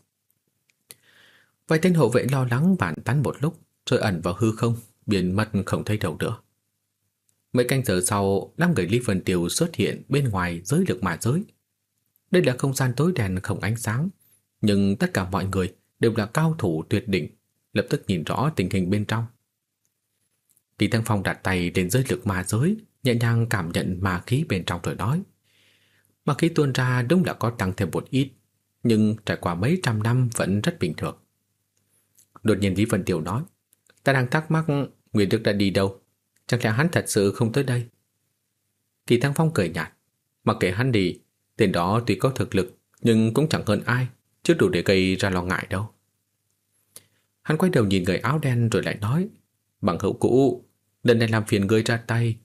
Vài tên hộ vệ lo lắng bản tán một lúc, rồi ẩn vào hư không, biến mất không thấy đâu nữa. Mấy canh giờ sau, năm người Lý Vân Tiều xuất hiện bên ngoài giới lực mà giới. Đây là không gian tối đèn không ánh sáng, nhưng tất cả mọi người đều là cao thủ tuyệt đỉnh, lập tức nhìn rõ tình hình bên trong. Kỳ Tăng Phong đặt tay lên giới lực ma giới, nhẹ nhàng cảm nhận ma khí bên trong rồi nói. Ma khí tuôn ra đúng là có tăng thêm một ít, nhưng trải qua mấy trăm năm vẫn rất bình thường. Đột nhiên Lý Vân Tiểu nói, ta đang thắc mắc Nguyễn Đức đã đi đâu, chẳng lẽ hắn thật sự không tới đây? Kỳ Thăng Phong cười nhạt, mặc kệ hắn đi, tên đó tuy có thực lực nhưng cũng chẳng hơn ai, chứ đủ để gây ra lo ngại đâu. Hắn quay đầu nhìn người áo đen rồi lại nói, bằng hữu cũ, lần này làm phiền ngươi ra tay,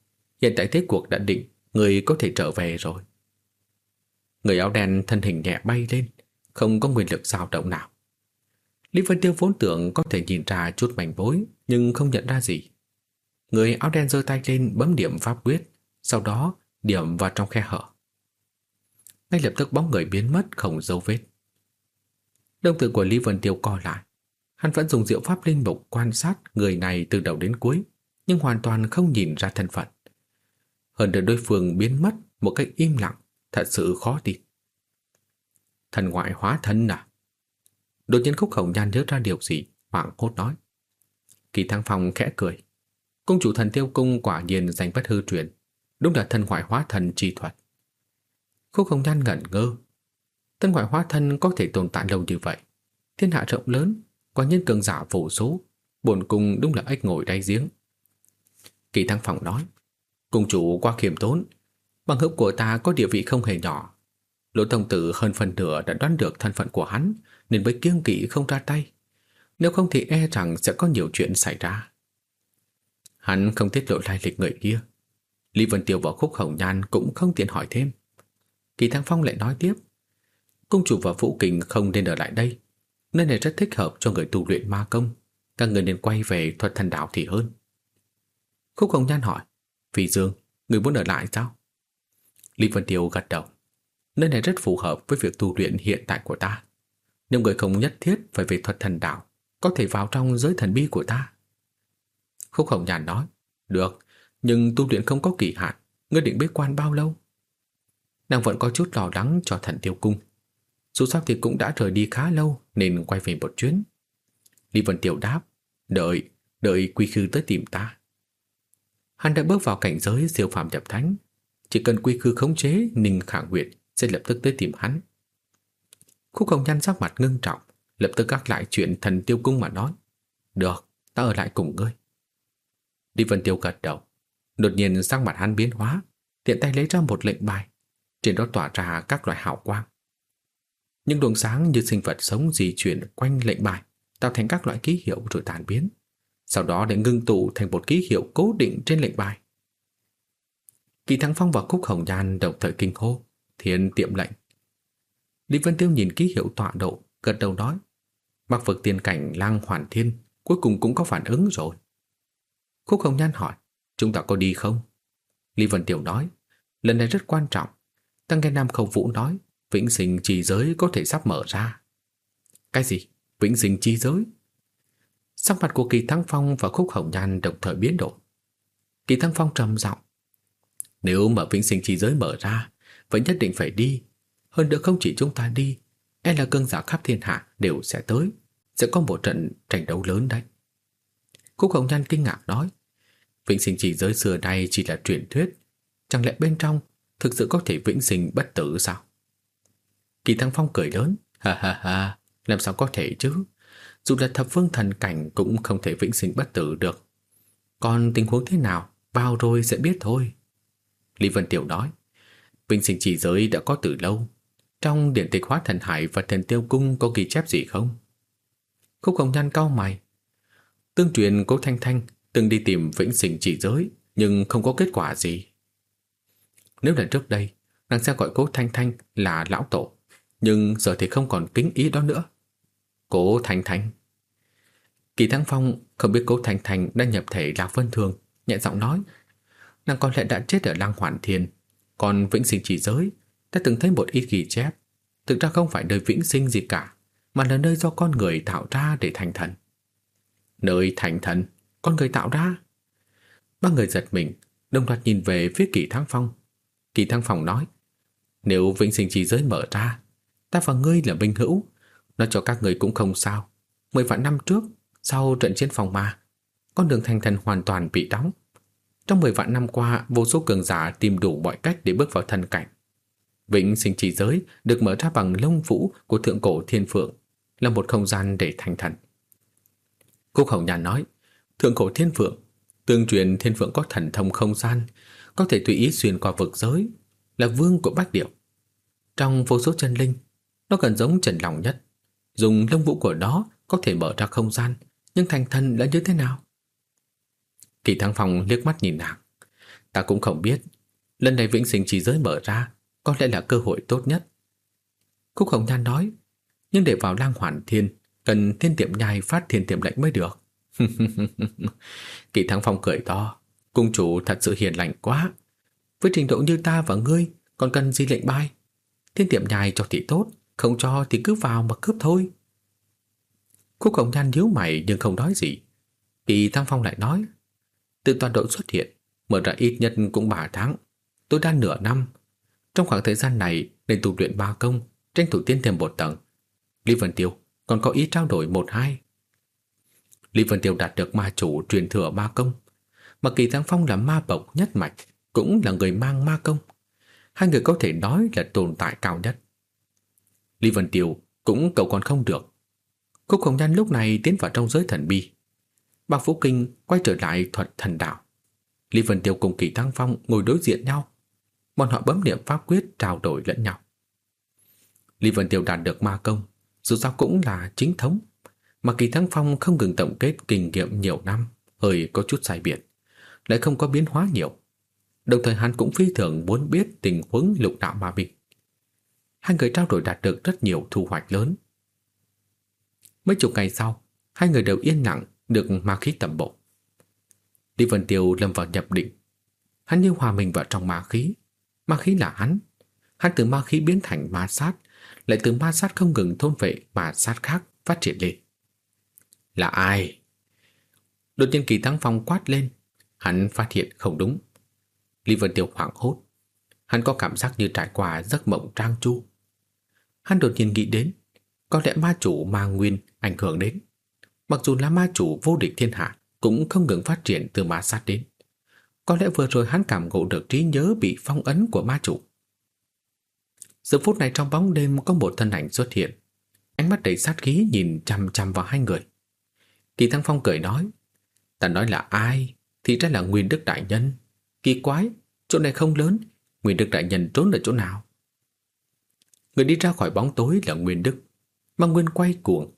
hiện tại thế cuộc đã định, ngươi có thể trở về rồi. Người áo đen thân hình nhẹ bay lên, không có nguyên lực dao động nào. Lý Vân Tiêu vốn tưởng có thể nhìn ra chút mảnh bối, nhưng không nhận ra gì. Người áo đen giơ tay lên bấm điểm pháp quyết, sau đó điểm vào trong khe hở. Ngay lập tức bóng người biến mất không dấu vết. Đồng tử của Lý Vân Tiêu co lại. Hắn vẫn dùng diệu pháp linh mục quan sát người này từ đầu đến cuối, nhưng hoàn toàn không nhìn ra thân phận. Hơn được đối phương biến mất một cách im lặng, thật sự khó tin. Thần ngoại hóa thân à? Đột nhiên Khúc Hồng Nhan nhớ ra điều gì, hoảng hốt nói. Kỳ Thăng Phong khẽ cười. Cung chủ thần tiêu cung quả nhiên danh bất hư truyền, đúng là thân ngoại hóa thần chi thuật. Khúc Hồng Nhan ngẩn ngơ. Thân ngoại hóa thân có thể tồn tại lâu như vậy. Thiên hạ rộng lớn, có nhân cường giả vô số, bổn cung đúng là ếch ngồi đáy giếng. Kỳ Thăng Phong nói, cung chủ qua khiêm tốn, bằng hữu của ta có địa vị không hề nhỏ. Lỗ thông tử hơn phần nửa đã đoán được thân phận của hắn, nên mới kiêng kỵ không ra tay. Nếu không thì e rằng sẽ có nhiều chuyện xảy ra. Hắn không tiết lộ lai lịch người kia. Lý Vân Tiêu và Khúc Hồng Nhan cũng không tiện hỏi thêm. Kỳ Thăng Phong lại nói tiếp. Công chủ và Vũ Kình không nên ở lại đây. Nơi này rất thích hợp cho người tu luyện ma công. Các người nên quay về thuật thần đạo thì hơn. Khúc Hồng Nhan hỏi. vì Dương, người muốn ở lại sao? Lý Vân Tiêu gật đầu. Nơi này rất phù hợp với việc tu luyện hiện tại của ta. Nếu người không nhất thiết phải về thuật thần đạo, có thể vào trong giới thần bi của ta. Khúc Hồng Nhàn nói, được, nhưng tu luyện không có kỳ hạn, ngươi định bế quan bao lâu? Nàng vẫn có chút lo lắng cho thần tiêu cung. Dù sao thì cũng đã rời đi khá lâu nên quay về một chuyến. Lý Vân Tiểu đáp, đợi, đợi quy khư tới tìm ta. Hắn đã bước vào cảnh giới siêu phàm nhập thánh. Chỉ cần quy khư khống chế Ninh Khả Nguyệt sẽ lập tức tới tìm hắn. Khúc Hồng Nhan sắc mặt ngưng trọng, lập tức gác lại chuyện thần tiêu cung mà nói. Được, ta ở lại cùng ngươi. Đi Vân Tiêu gật đầu. Đột nhiên sắc mặt hắn biến hóa, tiện tay lấy ra một lệnh bài. Trên đó tỏa ra các loại hào quang. Những luồng sáng như sinh vật sống di chuyển quanh lệnh bài, tạo thành các loại ký hiệu rồi tàn biến. Sau đó để ngưng tụ thành một ký hiệu cố định trên lệnh bài. Kỳ Thắng Phong và Cúc Hồng Nhan đồng thời kinh hô, thiên tiệm lệnh. Lý Vân Tiêu nhìn ký hiệu tọa độ, gật đầu nói. Bắc vực tiên cảnh lang hoàn thiên, cuối cùng cũng có phản ứng rồi. Khúc Hồng Nhan hỏi, chúng ta có đi không? Lý Vân Tiêu nói, lần này rất quan trọng. Tăng nghe Nam Khâu Vũ nói, vĩnh sinh chi giới có thể sắp mở ra. Cái gì? Vĩnh sinh chi giới? Sắc mặt của Kỳ Thăng Phong và Khúc Hồng Nhan đồng thời biến đổi. Kỳ Thăng Phong trầm giọng Nếu mà vĩnh sinh chi giới mở ra, vậy nhất định phải đi. Hơn nữa không chỉ chúng ta đi, e là cơn giả khắp thiên hạ đều sẽ tới. Sẽ có một trận tranh đấu lớn đấy. Cúc Hồng Nhan kinh ngạc nói Vĩnh sinh chỉ giới xưa nay chỉ là truyền thuyết Chẳng lẽ bên trong thực sự có thể vĩnh sinh bất tử sao? Kỳ Thăng Phong cười lớn, ha ha ha, làm sao có thể chứ? Dù là thập phương thần cảnh cũng không thể vĩnh sinh bất tử được. Còn tình huống thế nào, vào rồi sẽ biết thôi. Lý Vân Tiểu nói, vĩnh sinh chỉ giới đã có từ lâu. Trong điện tịch hóa thần hải và thần tiêu cung có ghi chép gì không? Khúc Hồng Nhan cao mày. Tương truyền cố Thanh Thanh từng đi tìm vĩnh sinh chỉ giới nhưng không có kết quả gì. Nếu là trước đây, nàng sẽ gọi cố Thanh Thanh là lão tổ, nhưng giờ thì không còn kính ý đó nữa. Cố Thanh Thanh. Kỳ Thăng Phong không biết cố Thanh Thanh đã nhập thể Lạc Vân Thường, nhẹ giọng nói. Nàng có lẽ đã chết ở Lăng Hoàn Thiên, còn vĩnh sinh chỉ giới ta từng thấy một ít ghi chép. Thực ra không phải nơi vĩnh sinh gì cả, mà là nơi do con người tạo ra để thành thần. Nơi thành thần, con người tạo ra. Ba người giật mình, đồng loạt nhìn về phía Kỳ Thăng Phong. Kỳ Thăng Phong nói, nếu vĩnh sinh trí giới mở ra, ta và ngươi là minh hữu, nói cho các người cũng không sao. Mười vạn năm trước, sau trận chiến phòng ma, con đường thành thần hoàn toàn bị đóng. Trong mười vạn năm qua, vô số cường giả tìm đủ mọi cách để bước vào thần cảnh. Vĩnh sinh chỉ giới được mở ra bằng lông vũ của thượng cổ thiên phượng, là một không gian để thành thần. Cúc Hồng Nhàn nói, thượng cổ thiên phượng, tương truyền thiên phượng có thần thông không gian, có thể tùy ý xuyên qua vực giới, là vương của bách điệu. Trong vô số chân linh, nó gần giống trần lòng nhất. Dùng lông vũ của nó có thể mở ra không gian, nhưng thành thần là như thế nào? Kỳ Thăng Phong liếc mắt nhìn nàng. Ta cũng không biết, lần này vĩnh sinh chỉ giới mở ra, có lẽ là cơ hội tốt nhất. Cúc Hồng Nhan nói, nhưng để vào lang hoàn thiên, cần thiên tiệm nhai phát thiên tiệm lệnh mới được. Kỳ thắng Phong cười to, cung chủ thật sự hiền lành quá. Với trình độ như ta và ngươi, còn cần gì lệnh bay? Thiên tiệm nhai cho thì tốt, không cho thì cứ vào mà cướp thôi. Cúc Hồng Nhan nhíu mày nhưng không nói gì. Kỳ Thăng Phong lại nói, từ toàn đội xuất hiện, mở ra ít nhất cũng 3 tháng. Tôi đang nửa năm. Trong khoảng thời gian này nên tu luyện ba công, tranh thủ tiến thêm một tầng. Lý Vân Tiêu còn có ý trao đổi một hai. Lý Vân Tiêu đạt được ma chủ truyền thừa ma công, mà Kỳ Giang Phong là ma bộc nhất mạch, cũng là người mang ma công. Hai người có thể nói là tồn tại cao nhất. Lý Vân Tiêu cũng cậu còn không được. Cúc Hồng Nhan lúc này tiến vào trong giới thần bi. Bạc Phú Kinh quay trở lại thuật thần đạo. Lý Vân Tiêu cùng Kỳ Thăng Phong ngồi đối diện nhau. Bọn họ bấm niệm pháp quyết trao đổi lẫn nhau. Lý Vân Tiêu đạt được ma công, dù sao cũng là chính thống. Mà Kỳ Thăng Phong không ngừng tổng kết kinh nghiệm nhiều năm, hơi có chút sai biệt, lại không có biến hóa nhiều. Đồng thời hắn cũng phi thường muốn biết tình huống lục đạo ma bị. Hai người trao đổi đạt được rất nhiều thu hoạch lớn. Mấy chục ngày sau, hai người đều yên lặng được ma khí tầm bộ. Lý Vân Tiêu lâm vào nhập định. Hắn như hòa mình vào trong ma khí. Ma khí là hắn. Hắn từ ma khí biến thành ma sát, lại từ ma sát không ngừng thôn vệ ma sát khác phát triển lên. Là ai? Đột nhiên kỳ thắng phong quát lên. Hắn phát hiện không đúng. Lý Vân Tiêu hoảng hốt. Hắn có cảm giác như trải qua giấc mộng trang chu. Hắn đột nhiên nghĩ đến, có lẽ ma chủ ma nguyên ảnh hưởng đến. Mặc dù là ma chủ vô địch thiên hạ, cũng không ngừng phát triển từ ma sát đến. Có lẽ vừa rồi hắn cảm ngộ được trí nhớ bị phong ấn của ma chủ. Giờ phút này trong bóng đêm có một thân ảnh xuất hiện. Ánh mắt đầy sát khí nhìn chằm chằm vào hai người. Kỳ Thăng Phong cười nói, ta nói là ai, thì ra là Nguyên Đức Đại Nhân. Kỳ quái, chỗ này không lớn, Nguyên Đức Đại Nhân trốn ở chỗ nào? Người đi ra khỏi bóng tối là Nguyên Đức. Mà Nguyên quay cuồng,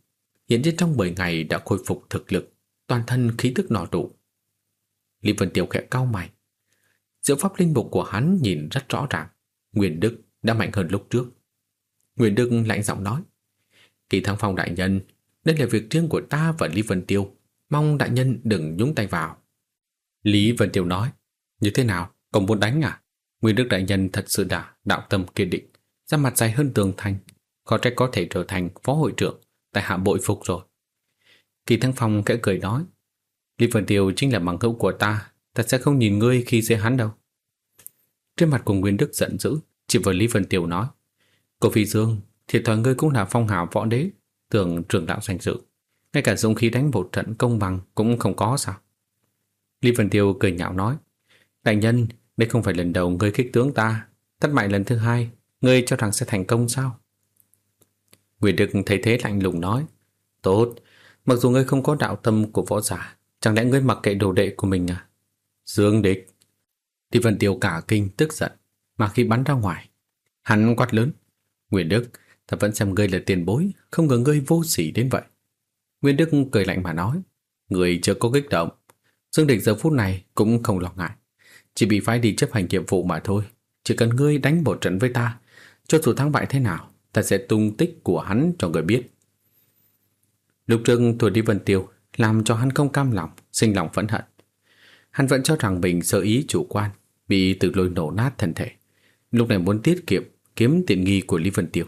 hiện trên trong 10 ngày đã khôi phục thực lực, toàn thân khí tức nọ đủ. Lý Vân Tiêu khẽ cao mày. Diệu pháp linh mục của hắn nhìn rất rõ ràng. Nguyên Đức đã mạnh hơn lúc trước. Nguyên Đức lạnh giọng nói. Kỳ thăng phong đại nhân, đây là việc riêng của ta và Lý Vân Tiêu. Mong đại nhân đừng nhúng tay vào. Lý Vân Tiêu nói. Như thế nào? Còn muốn đánh à? Nguyên Đức đại nhân thật sự đã đạo tâm kiên định, ra mặt dài hơn tường thành, khó trách có thể trở thành phó hội trưởng, tại hạ bội phục rồi. Kỳ Thăng Phong kẽ cười nói, Lý Vân Tiêu chính là bằng hữu của ta, ta sẽ không nhìn ngươi khi dễ hắn đâu. Trên mặt của Nguyên Đức giận dữ, chỉ vào Lý Vân Tiêu nói, Cô Phi Dương, thiệt thòi ngươi cũng là phong hào võ đế, tưởng trưởng đạo danh dự. Ngay cả dùng khí đánh một trận công bằng cũng không có sao. Lý Vân Tiêu cười nhạo nói, Đại nhân, đây không phải lần đầu ngươi khích tướng ta, Thất bại lần thứ hai, ngươi cho rằng sẽ thành công sao? Nguyễn Đức thấy thế lạnh lùng nói, tốt, mặc dù ngươi không có đạo tâm của võ giả, chẳng lẽ ngươi mặc kệ đồ đệ của mình à? Dương địch. Thì Vân Tiêu cả kinh tức giận, mà khi bắn ra ngoài, hắn quát lớn, Nguyễn Đức, ta vẫn xem ngươi là tiền bối, không ngờ ngươi vô sỉ đến vậy. Nguyễn Đức cười lạnh mà nói, người chưa có kích động. Dương Địch giờ phút này cũng không lo ngại, chỉ bị phái đi chấp hành nhiệm vụ mà thôi. Chỉ cần ngươi đánh một trận với ta, cho dù thắng bại thế nào, ta sẽ tung tích của hắn cho người biết. Lục trương thua đi Vân Tiêu, làm cho hắn không cam lòng, sinh lòng phẫn hận. Hắn vẫn cho rằng mình sơ ý chủ quan, bị tự lôi nổ nát thân thể. Lúc này muốn tiết kiệm, kiếm tiện nghi của Lý Vân Tiêu.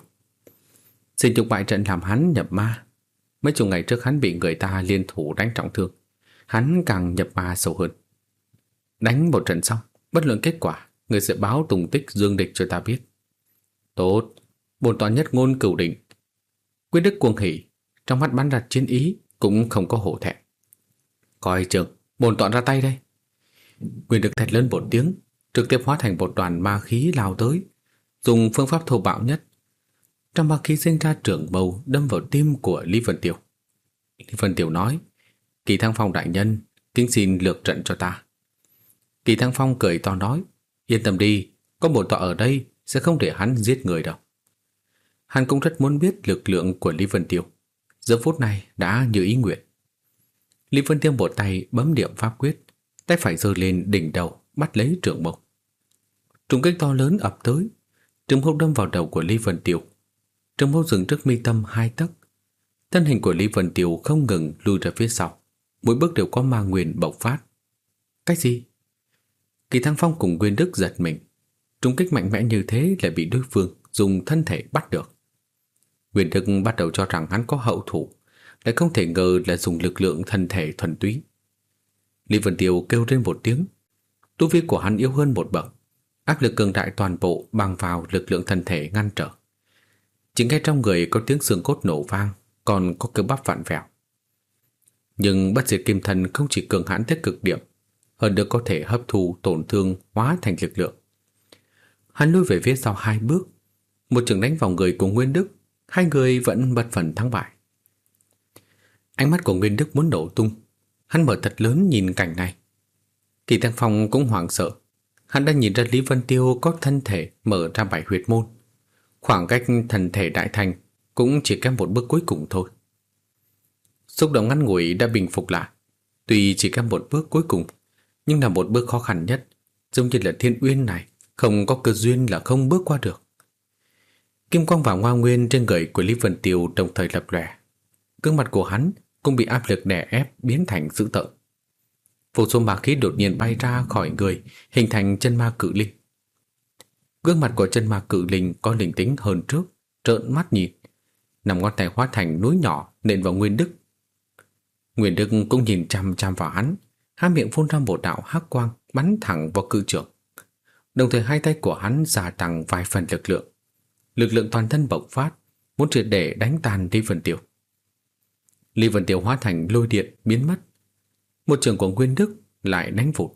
Xin chục bại trận làm hắn nhập ma. Mấy chục ngày trước hắn bị người ta liên thủ đánh trọng thương. Hắn càng nhập ma sâu hơn. Đánh một trận xong, bất luận kết quả, người sẽ báo tùng tích dương địch cho ta biết. Tốt, bổn toàn nhất ngôn cửu định. Quyết đức cuồng hỉ, trong mắt bắn đặt chiến ý, cũng không có hổ thẹn. Coi chừng, bổn tọa ra tay đây. Quyền được thét lớn một tiếng, trực tiếp hóa thành một đoàn ma khí lao tới, dùng phương pháp thô bạo nhất. Trong ma khí sinh ra trưởng bầu đâm vào tim của Lý Vân Tiểu. Lý Vân Tiểu nói, Kỳ Thăng Phong đại nhân, kính xin lược trận cho ta. Kỳ Thăng Phong cười to nói, yên tâm đi, có bổn tọa ở đây sẽ không để hắn giết người đâu. Hắn cũng rất muốn biết lực lượng của Lý Vân Tiêu. Giờ phút này đã như ý nguyện. Lý Vân tiêm một tay bấm điểm pháp quyết, tay phải giơ lên đỉnh đầu, bắt lấy trường mộc. Trùng kích to lớn ập tới, trường mộc đâm vào đầu của Lý Vân Tiêu. Trường mộc dừng trước mi tâm hai tấc. Thân hình của Lý Vân Tiêu không ngừng lùi ra phía sau. Mỗi bước đều có ma nguyên bộc phát. Cái gì? Kỳ Thăng Phong cùng Nguyên Đức giật mình. Trung kích mạnh mẽ như thế lại bị đối phương dùng thân thể bắt được. Nguyên Đức bắt đầu cho rằng hắn có hậu thủ, lại không thể ngờ là dùng lực lượng thân thể thuần túy. Lý Vân Tiêu kêu lên một tiếng. Tu vi của hắn yếu hơn một bậc. Áp lực cường đại toàn bộ bằng vào lực lượng thân thể ngăn trở. Chính ngay trong người có tiếng xương cốt nổ vang, còn có cơ bắp vặn vẹo. Nhưng bất diệt kim thần không chỉ cường hãn tới cực điểm, hơn nữa có thể hấp thu tổn thương hóa thành lực lượng. Hắn lùi về phía sau hai bước, một trường đánh vào người của Nguyên Đức, hai người vẫn bất phần thắng bại. Ánh mắt của Nguyên Đức muốn nổ tung, hắn mở thật lớn nhìn cảnh này. Kỳ Tăng Phong cũng hoảng sợ, hắn đã nhìn ra Lý Vân Tiêu có thân thể mở ra bảy huyệt môn. Khoảng cách thần thể đại thành cũng chỉ kém một bước cuối cùng thôi. Xúc động ngắn ngủi đã bình phục lại, tuy chỉ kém một bước cuối cùng, nhưng là một bước khó khăn nhất, giống như là thiên uyên này, không có cơ duyên là không bước qua được. Kim quang và ngoa nguyên trên người của Lý Vân Tiêu đồng thời lập lòe. Cương mặt của hắn cũng bị áp lực đè ép biến thành dữ tợn. Vô số ma khí đột nhiên bay ra khỏi người, hình thành chân ma cự linh. Gương mặt của chân ma cự linh có linh tính hơn trước, trợn mắt nhìn. Nằm ngón tay hóa thành núi nhỏ nện vào Nguyên Đức. Nguyên Đức cũng nhìn chăm chăm vào hắn, hai miệng phun ra một đạo hắc quang bắn thẳng vào cự trưởng. Đồng thời hai tay của hắn gia tăng vài phần lực lượng. Lực lượng toàn thân bộc phát, muốn triệt để đánh tàn Lý Vân Tiêu. Lý Vân Tiêu hóa thành lôi điện biến mất. Một trường của Nguyên Đức lại đánh vụt,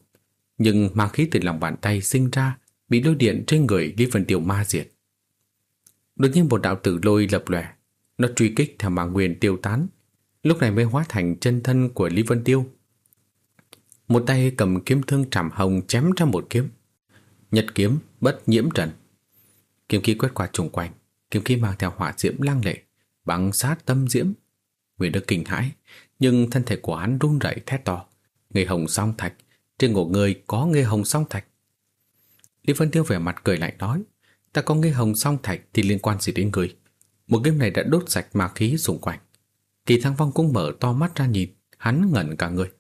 nhưng ma khí từ lòng bàn tay sinh ra bị lôi điện trên người Lý Vân Tiêu ma diệt. Đột nhiên một đạo tử lôi lập lòe, nó truy kích theo ma nguyên tiêu tán, lúc này mới hóa thành chân thân của Lý Vân Tiêu. Một tay cầm kiếm thương trảm hồng chém ra một kiếm. Nhật kiếm bất nhiễm trần. Kiếm khí quét qua xung quanh, kiếm khí mang theo hỏa diễm lang lệ, băng sát tâm diễm. Nguyễn Đức kinh hãi, nhưng thân thể của hắn run rẩy thét to. nghe hồng song thạch, trên ngộ người có nghe hồng song thạch. Lý Vân Tiêu vẻ mặt cười lạnh nói, ta có nghe hồng song thạch thì liên quan gì đến người. Một kiếm này đã đốt sạch ma khí xung quanh. Kỳ Thăng Phong cũng mở to mắt ra nhìn, hắn ngẩn cả người.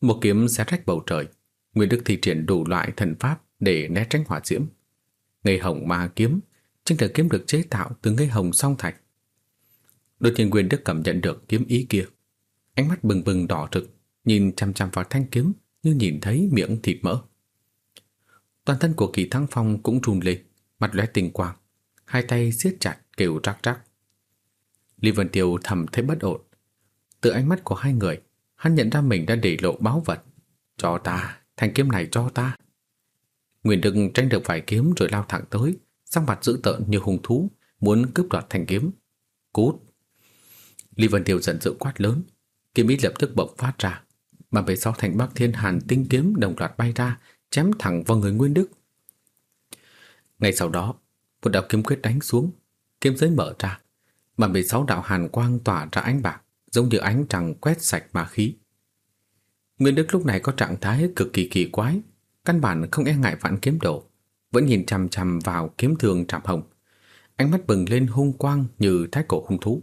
Một kiếm xé rách bầu trời, Nguyên Đức thi triển đủ loại thần pháp để né tránh hỏa diễm. Ngây hồng ma kiếm chính là kiếm được chế tạo từ ngây hồng song thạch. Đột nhiên Nguyên Đức cảm nhận được kiếm ý kia. Ánh mắt bừng bừng đỏ rực, nhìn chăm chăm vào thanh kiếm như nhìn thấy miệng thịt mỡ. Toàn thân của kỳ thăng phong cũng run lên, mặt lóe tình quang, hai tay siết chặt kêu rắc rắc. Lý Vân Tiêu thầm thấy bất ổn. Từ ánh mắt của hai người, hắn nhận ra mình đã để lộ báo vật. Cho ta, thanh kiếm này cho ta. Nguyên Đức tranh được vài kiếm rồi lao thẳng tới, sắc mặt dữ tợn như hung thú, muốn cướp đoạt thanh kiếm. Cút! Lý Vân Tiêu giận dữ quát lớn, kiếm ý lập tức bộc phát ra, mà về sau thành Bắc Thiên Hàn tinh kiếm đồng loạt bay ra, chém thẳng vào người Nguyên Đức. Ngay sau đó, một đạo kiếm quyết đánh xuống, kiếm giới mở ra, mà về sáu đạo hàn quang tỏa ra ánh bạc, giống như ánh trăng quét sạch ma khí. Nguyên Đức lúc này có trạng thái cực kỳ kỳ quái, căn bản không e ngại vạn kiếm đổ, vẫn nhìn chằm chằm vào kiếm thường trạm hồng. Ánh mắt bừng lên hung quang như thái cổ hung thú.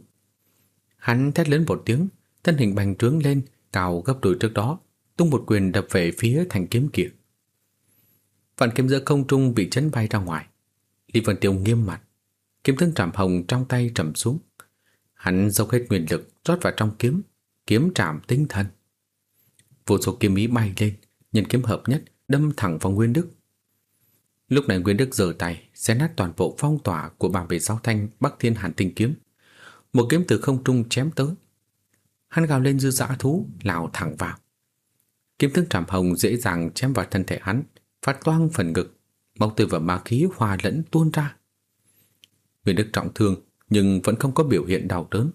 Hắn thét lớn một tiếng, thân hình bành trướng lên, cao gấp đôi trước đó, tung một quyền đập về phía thanh kiếm kia. Vạn kiếm giữa không trung bị chấn bay ra ngoài. Lý Vân Tiêu nghiêm mặt, kiếm thương trảm hồng trong tay trầm xuống. Hắn dốc hết nguyên lực rót vào trong kiếm, kiếm trảm tinh thần. Vô số kiếm ý bay lên, nhân kiếm hợp nhất đâm thẳng vào Nguyên Đức. Lúc này Nguyên Đức giơ tay xé nát toàn bộ phong tỏa của bảo vệ sáu thanh Bắc Thiên Hàn Tinh kiếm. Một kiếm từ không trung chém tới. Hắn gào lên dư dã thú, lao thẳng vào. Kiếm thương trảm hồng dễ dàng chém vào thân thể hắn, phát toang phần ngực, máu tươi và ma khí hòa lẫn tuôn ra. Nguyên Đức trọng thương nhưng vẫn không có biểu hiện đau đớn.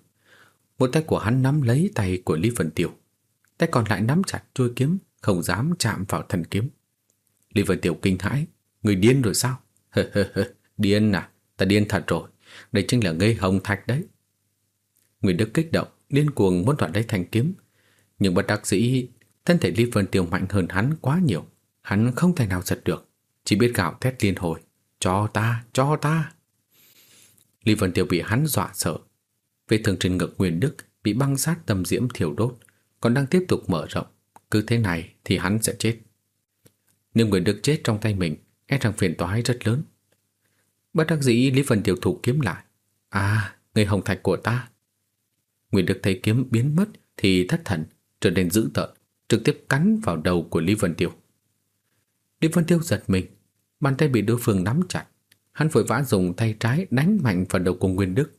Một tay của hắn nắm lấy tay của Lý Vân Tiêu, tay còn lại nắm chặt chuôi kiếm, không dám chạm vào thân kiếm. Lý Vân Tiểu kinh hãi, người điên rồi sao? Hơ hơ hơ, điên à, ta điên thật rồi, đây chính là gây hồng thạch đấy. Nguyễn Đức kích động, điên cuồng muốn đoạt lấy thanh kiếm, nhưng bất đắc dĩ, thân thể Lý Vân Tiêu mạnh hơn hắn quá nhiều, hắn không thể nào giật được, chỉ biết gào thét liên hồi, cho ta, cho ta. Lý Vân Tiêu bị hắn dọa sợ, vết thương trên ngực Nguyễn Đức bị băng sát tâm diễm thiểu đốt, còn đang tiếp tục mở rộng, cứ thế này thì hắn sẽ chết nếu Nguyễn Đức chết trong tay mình E rằng phiền toái rất lớn. Bất đắc dĩ Lý Vân Tiêu thủ kiếm lại. À người hồng thạch của ta. Nguyễn Đức thấy kiếm biến mất Thì thất thần, trở nên dữ tợn, Trực tiếp cắn vào đầu của Lý Vân Tiêu. Lý Vân Tiêu giật mình, Bàn tay bị đối phương nắm chặt. Hắn vội vã dùng tay trái đánh mạnh vào đầu của Nguyên Đức.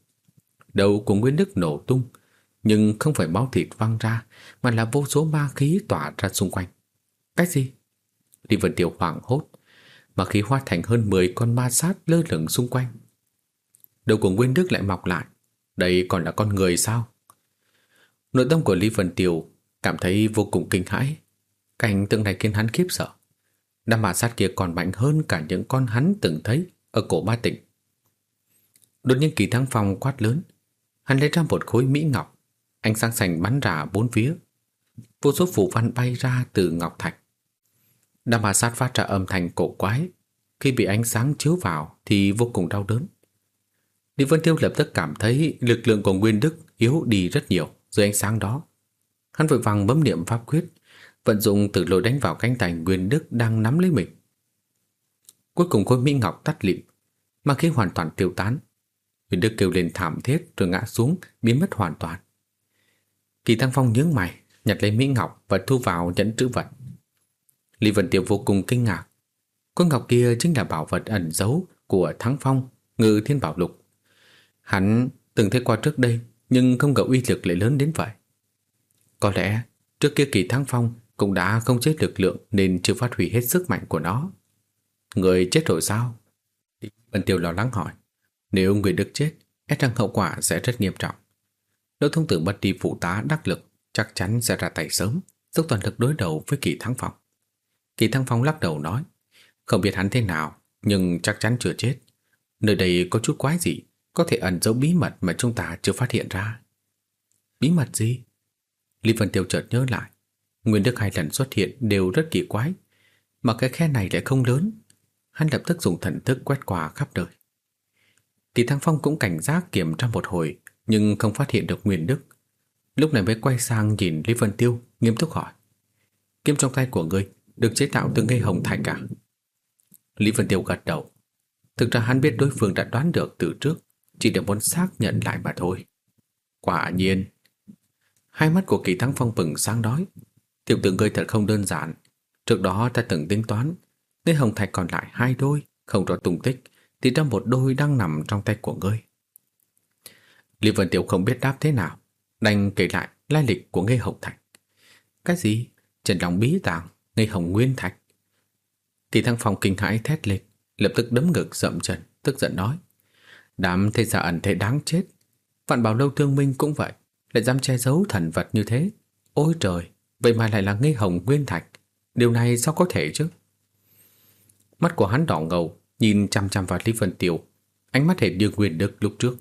Đầu của Nguyên Đức nổ tung, Nhưng không phải máu thịt văng ra, Mà là vô số ma khí tỏa ra xung quanh. Cái gì? Lý Vân Tiêu hoảng hốt, mà khí hóa thành hơn 10 con ma sát lơ lửng xung quanh. Đầu của Nguyên Đức lại mọc lại, đây còn là con người sao? Nội tâm của Lý Vân Tiêu cảm thấy vô cùng kinh hãi, cảnh tượng này khiến hắn khiếp sợ. Đám ma sát kia còn mạnh hơn cả những con hắn từng thấy ở cổ ba tỉnh. Đột nhiên kỳ thăng phong quát lớn, hắn lấy ra một khối mỹ ngọc, ánh sáng sành bắn ra bốn phía. Vô số phủ văn bay ra từ ngọc thạch. Đam ma sát phát ra âm thanh cổ quái. Khi bị ánh sáng chiếu vào Thì vô cùng đau đớn. Lý Vân Tiêu lập tức cảm thấy Lực lượng của Nguyên Đức yếu đi rất nhiều Dưới ánh sáng đó. Hắn vội vàng bấm niệm pháp quyết, Vận dụng từ lôi đánh vào cánh tay Nguyên Đức Đang nắm lấy mình. Cuối cùng khối Mỹ Ngọc tắt lịm Mà khí hoàn toàn tiêu tán. Nguyên Đức kêu lên thảm thiết rồi ngã xuống, Biến mất hoàn toàn. Kỳ Tăng Phong nhướng mày, Nhặt lấy Mỹ Ngọc và thu vào nhẫn trữ vật. Lý Vân Tiêu vô cùng kinh ngạc. Con ngọc kia chính là bảo vật ẩn giấu của Thắng Phong, ngự thiên bảo lục. Hắn từng thấy qua trước đây, nhưng không ngờ uy lực lại lớn đến vậy. Có lẽ trước kia kỳ Thắng Phong cũng đã không chế lực lượng nên chưa phát huy hết sức mạnh của nó. Người chết rồi sao? Lý Vân Tiêu lo lắng hỏi. Nếu người Đức chết, e rằng hậu quả sẽ rất nghiêm trọng. Đỗ thông tử mất đi phụ tá đắc lực, chắc chắn sẽ ra tay sớm, dốc toàn lực đối đầu với kỳ Thắng Phong. Kỳ Thăng Phong lắc đầu nói, Không biết hắn thế nào, Nhưng chắc chắn chưa chết. Nơi đây có chút quái gì Có thể ẩn giấu bí mật mà chúng ta chưa phát hiện ra. Bí mật gì? Lý Vân Tiêu chợt nhớ lại, Nguyên Đức hai lần xuất hiện đều rất kỳ quái, Mà cái khe này lại không lớn. Hắn lập tức dùng thần thức quét qua khắp đời. Kỳ Thăng Phong cũng cảnh giác kiểm tra một hồi, Nhưng không phát hiện được Nguyên Đức. Lúc này mới quay sang nhìn Lý Vân Tiêu, Nghiêm túc hỏi, Kiếm trong tay của ngươi được chế tạo từ cây hồng thạch cả. Lý Vân Tiêu gật đầu. Thực ra hắn biết đối phương đã đoán được từ trước, chỉ để muốn xác nhận lại mà thôi. Quả nhiên. Hai mắt của kỳ thắng phong bừng sáng đói. Tiểu tử ngươi thật không đơn giản. Trước đó ta từng tính toán, cây hồng thạch còn lại hai đôi, không rõ tung tích, thì trong một đôi đang nằm trong tay của ngươi. Lý Vân Tiêu không biết đáp thế nào, đành kể lại lai lịch của ngây hồng thạch. Cái gì? Trần lòng bí tàng ngây hồng nguyên thạch. Kỳ Thăng phòng kinh hãi thét lên, lập tức đấm ngực rậm chân, tức giận nói. Đám thế giả ẩn thế đáng chết. Vạn bảo lâu thương minh cũng vậy, lại dám che giấu thần vật như thế. Ôi trời, vậy mà lại là ngây hồng nguyên thạch. Điều này sao có thể chứ? Mắt của hắn đỏ ngầu, nhìn chăm chăm vào Lý Vân Tiêu, ánh mắt hệt như nguyên đức lúc trước.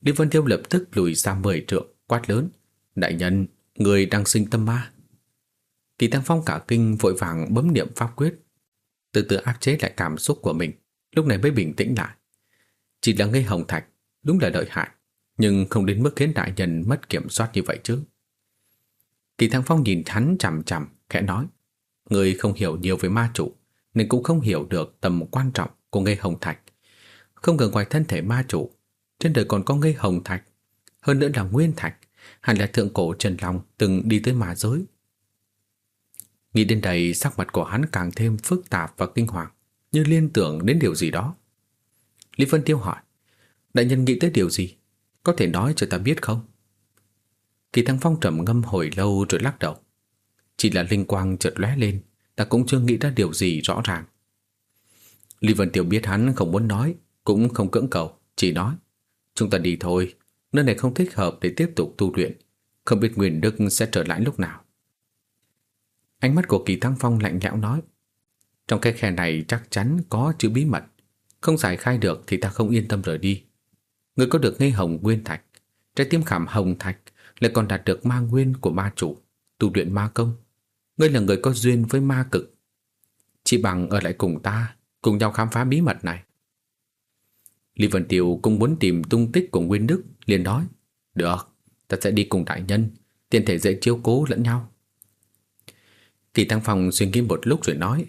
Lý Vân Tiêu lập tức lùi ra mười trượng, quát lớn. Đại nhân, người đang sinh tâm ma. Kỳ Tăng Phong cả kinh vội vàng bấm niệm pháp quyết, từ từ áp chế lại cảm xúc của mình, lúc này mới bình tĩnh lại. Chỉ là ngây hồng thạch, đúng là lợi hại, nhưng không đến mức khiến đại nhân mất kiểm soát như vậy chứ. Kỳ Thăng Phong nhìn hắn chằm chằm, khẽ nói, người không hiểu nhiều về ma chủ, nên cũng không hiểu được tầm quan trọng của ngây hồng thạch. Không ngờ ngoài thân thể ma chủ, trên đời còn có ngây hồng thạch, hơn nữa là nguyên thạch, hẳn là thượng cổ Trần Long từng đi tới ma giới. Nghĩ đến đây sắc mặt của hắn càng thêm phức tạp và kinh hoàng, như liên tưởng đến điều gì đó. Lý Vân Tiêu hỏi, đại nhân nghĩ tới điều gì? Có thể nói cho ta biết không? Kỳ Thăng Phong trầm ngâm hồi lâu rồi lắc đầu. Chỉ là linh quang chợt lóe lên, ta cũng chưa nghĩ ra điều gì rõ ràng. Lý Vân Tiêu biết hắn không muốn nói, cũng không cưỡng cầu, chỉ nói. Chúng ta đi thôi, nơi này không thích hợp để tiếp tục tu luyện, không biết Nguyên Đức sẽ trở lại lúc nào. Ánh mắt của Kỳ Thăng Phong lạnh lẽo nói, trong cái khe này chắc chắn có chữ bí mật, không giải khai được thì ta không yên tâm rời đi. Người có được ngây hồng nguyên thạch, trái tim khảm hồng thạch, lại còn đạt được ma nguyên của ma chủ, tu luyện ma công. Ngươi là người có duyên với ma cực. Chỉ bằng ở lại cùng ta, cùng nhau khám phá bí mật này. Lý Vân Tiêu cũng muốn tìm tung tích của Nguyên Đức, liền nói, được, ta sẽ đi cùng đại nhân, tiền thể dễ chiếu cố lẫn nhau. Kỳ Tăng Phong suy nghĩ một lúc rồi nói,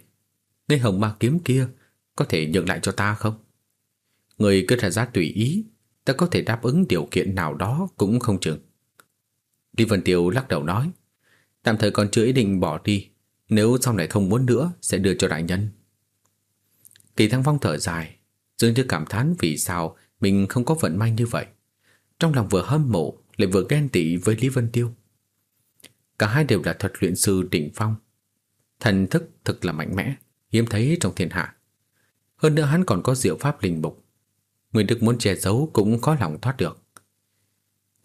Ngươi hồng ma kiếm kia có thể nhượng lại cho ta không? Người cứ ra giá tùy ý, ta có thể đáp ứng điều kiện nào đó cũng không chừng. Lý Vân Tiêu lắc đầu nói, tạm thời còn chưa ý định bỏ đi, nếu sau này không muốn nữa sẽ đưa cho đại nhân. Kỳ Thăng Phong thở dài, dường như cảm thán vì sao mình không có vận may như vậy. Trong lòng vừa hâm mộ lại vừa ghen tị với Lý Vân Tiêu. Cả hai đều là thuật luyện sư đỉnh phong. Thần thức thực là mạnh mẽ, hiếm thấy trong thiên hạ. Hơn nữa hắn còn có diệu pháp linh mục. Nguyên Đức muốn che giấu cũng khó lòng thoát được.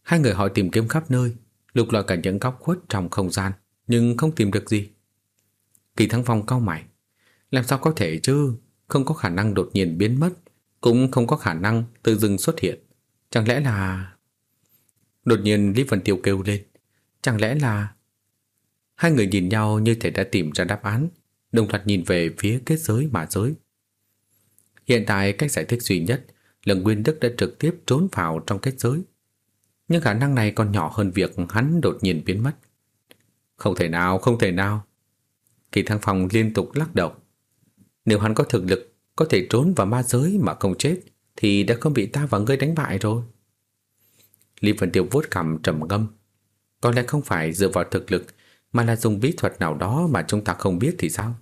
Hai người họ tìm kiếm khắp nơi, lục lọi cả những góc khuất trong không gian, nhưng không tìm được gì. Kỳ Thắng Phong cau mày. Làm sao có thể chứ? Không có khả năng đột nhiên biến mất, cũng không có khả năng tự dưng xuất hiện. Chẳng lẽ là... Đột nhiên Lý Vân Tiêu kêu lên. Chẳng lẽ là... Hai người nhìn nhau như thể đã tìm ra đáp án, đồng loạt nhìn về phía kết giới mà giới. Hiện tại cách giải thích duy nhất là Nguyên Đức đã trực tiếp trốn vào trong kết giới. Nhưng khả năng này còn nhỏ hơn việc hắn đột nhiên biến mất. Không thể nào, không thể nào. Kỳ Thăng Phong liên tục lắc đầu. Nếu hắn có thực lực, có thể trốn vào ma giới mà không chết, thì đã không bị ta và ngươi đánh bại rồi. Lý Vân Tiêu vuốt cằm trầm ngâm. Có lẽ không phải dựa vào thực lực, mà là dùng bí thuật nào đó mà chúng ta không biết thì sao?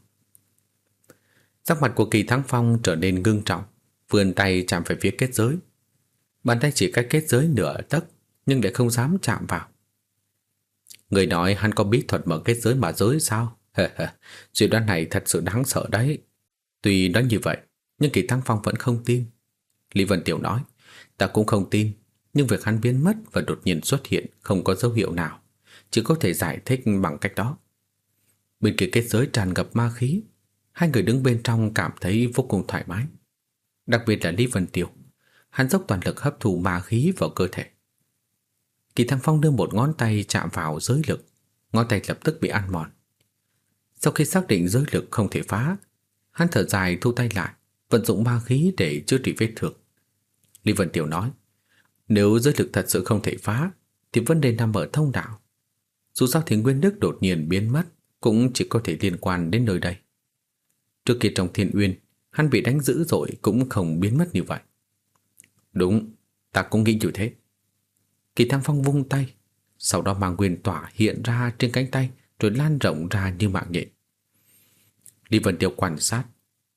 Sắc mặt của Kỳ Thắng Phong trở nên ngưng trọng, vươn tay chạm về phía kết giới. Bàn tay chỉ cách kết giới nửa tấc, nhưng lại không dám chạm vào. Người nói hắn có bí thuật mở kết giới mà giới sao? Suy đoán này thật sự đáng sợ đấy. Tuy nói như vậy, nhưng Kỳ thắng Phong vẫn không tin. Lý Vân Tiểu nói, ta cũng không tin, nhưng việc hắn biến mất và đột nhiên xuất hiện không có dấu hiệu nào, chỉ có thể giải thích bằng cách đó. Bên kia kết giới tràn ngập ma khí, hai người đứng bên trong cảm thấy vô cùng thoải mái. Đặc biệt là Lý Vân Tiểu, hắn dốc toàn lực hấp thụ ma khí vào cơ thể. Kỳ Thăng Phong đưa một ngón tay chạm vào giới lực, ngón tay lập tức bị ăn mòn. Sau khi xác định giới lực không thể phá, hắn thở dài thu tay lại, vận dụng ma khí để chữa trị vết thương. Lý Vân Tiểu nói, nếu giới lực thật sự không thể phá, thì vấn đề nằm ở thông đạo. Dù sao thì Nguyên Đức đột nhiên biến mất, cũng chỉ có thể liên quan đến nơi đây. Trước kia trong thiên uyên, hắn bị đánh dữ rồi cũng không biến mất như vậy. Đúng, ta cũng nghĩ như thế. Kỳ Thăng Phong vung tay, sau đó mang nguyên tỏa hiện ra trên cánh tay rồi lan rộng ra như mạng nhện. Lý Vân Tiêu quan sát,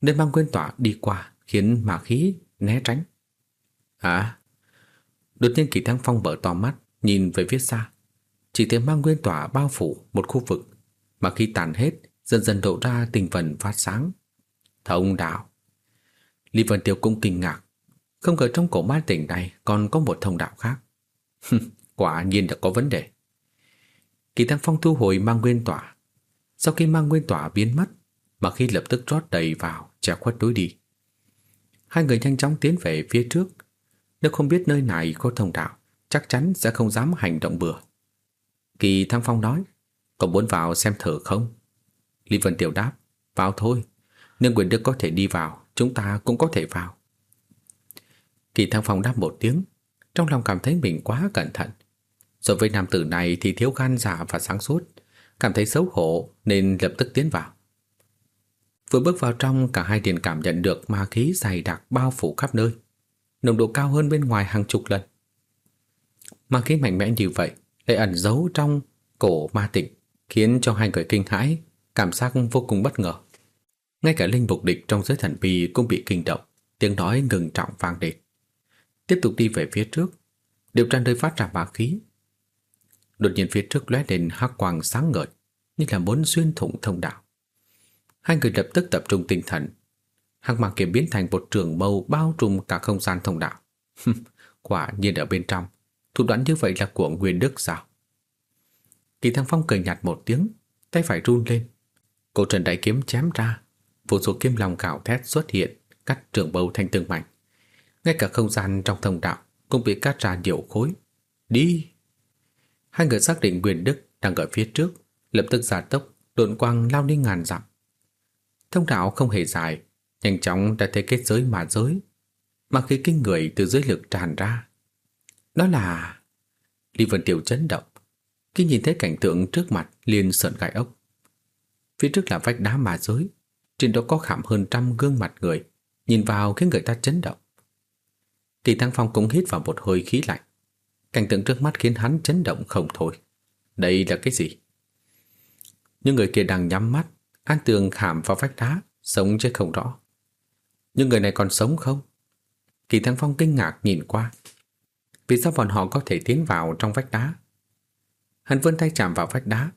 nên mang nguyên tỏa đi qua khiến ma khí né tránh. À, đột nhiên Kỳ Thăng Phong mở to mắt, nhìn về phía xa. Chỉ thấy mang nguyên tỏa bao phủ một khu vực, mà khi tàn hết dần dần lộ ra tình phần phát sáng. Thông đạo. Lý Vân Tiêu cũng kinh ngạc, không ngờ trong cổ ma tỉnh này còn có một thông đạo khác. Quả nhiên đã có vấn đề. Kỳ Tăng Phong thu hồi mang nguyên tỏa. Sau khi mang nguyên tỏa biến mất, mà khi lập tức rót đầy vào, che khuất đối đi. Hai người nhanh chóng tiến về phía trước. Nếu không biết nơi này có thông đạo, chắc chắn sẽ không dám hành động bừa. Kỳ Thăng Phong nói, có muốn vào xem thử không? Lý Vân Tiểu đáp, vào thôi. Nếu Quyền Đức có thể đi vào, chúng ta cũng có thể vào. Kỳ Thăng Phong đáp một tiếng, trong lòng cảm thấy mình quá cẩn thận. So với nam tử này thì thiếu gan dạ và sáng suốt, cảm thấy xấu hổ nên lập tức tiến vào. Vừa bước vào trong, cả hai liền cảm nhận được ma khí dày đặc bao phủ khắp nơi, nồng độ cao hơn bên ngoài hàng chục lần. Ma khí mạnh mẽ như vậy lại ẩn giấu trong cổ ma tịnh, khiến cho hai người kinh hãi, cảm giác vô cùng bất ngờ. Ngay cả linh mục địch trong giới thần bì cũng bị kinh động, tiếng nói ngừng trọng vang lên. Tiếp tục đi về phía trước, điều tra nơi phát ra ma khí. Đột nhiên phía trước lóe lên hắc quang sáng ngời, như là muốn xuyên thủng thông đạo. Hai người lập tức tập trung tinh thần. Hắc mạc kia biến thành một trường mâu bao trùm cả không gian thông đạo. Quả nhiên ở bên trong, thủ đoạn như vậy là của Nguyên Đức sao? Kỳ Thăng Phong cười nhạt một tiếng, tay phải run lên. Cổ trần đại kiếm chém ra, vô số kim lòng gạo thét xuất hiện, cắt trường bầu thành từng mảnh. Ngay cả không gian trong thông đạo cũng bị cắt ra nhiều khối. Đi! Hai người xác định Nguyên Đức đang ở phía trước, lập tức giả tốc, độn quang lao đi ngàn dặm. Thông đạo không hề dài, nhanh chóng đã thấy kết giới mà giới, mà khi kinh người từ dưới lực tràn ra. Đó là... Lý Vân Tiểu chấn động, khi nhìn thấy cảnh tượng trước mặt liền sợn gai ốc. Phía trước là vách đá mà giới, trên đó có khảm hơn trăm gương mặt người, nhìn vào khiến người ta chấn động. Kỳ Thăng Phong cũng hít vào một hơi khí lạnh. Cảnh tượng trước mắt khiến hắn chấn động không thôi. Đây là cái gì? Những người kia đang nhắm mắt, An tường khảm vào vách đá, sống chứ không rõ. những người này còn sống không? Kỳ Thăng Phong kinh ngạc nhìn qua. Vì sao bọn họ có thể tiến vào trong vách đá? Hắn vươn tay chạm vào vách đá.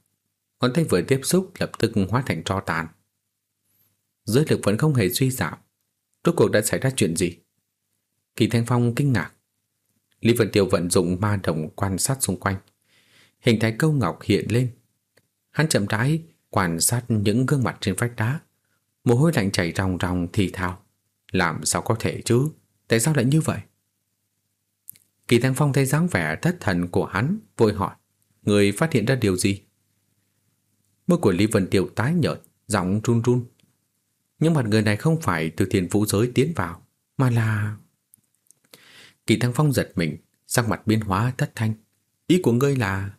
Ngón tay vừa tiếp xúc lập tức hóa thành tro tàn. Giới lực vẫn không hề suy giảm. Rốt cuộc đã xảy ra chuyện gì? Kỳ Thanh Phong kinh ngạc. Lý Vân Tiêu vận dụng ma đồng quan sát xung quanh. Hình thái câu ngọc hiện lên. Hắn chậm rãi quan sát những gương mặt trên vách đá. Mồ hôi lạnh chảy ròng ròng thì thào. Làm sao có thể chứ? Tại sao lại như vậy? Kỳ Thanh Phong thấy dáng vẻ thất thần của hắn, vội hỏi. Người phát hiện ra điều gì? Môi của Lý Vân Tiêu tái nhợt, giọng run run. Nhưng mặt người này không phải từ thiền vũ giới tiến vào, mà là... Kỳ Thăng Phong giật mình, sắc mặt biến hóa thất thanh. Ý của ngươi là...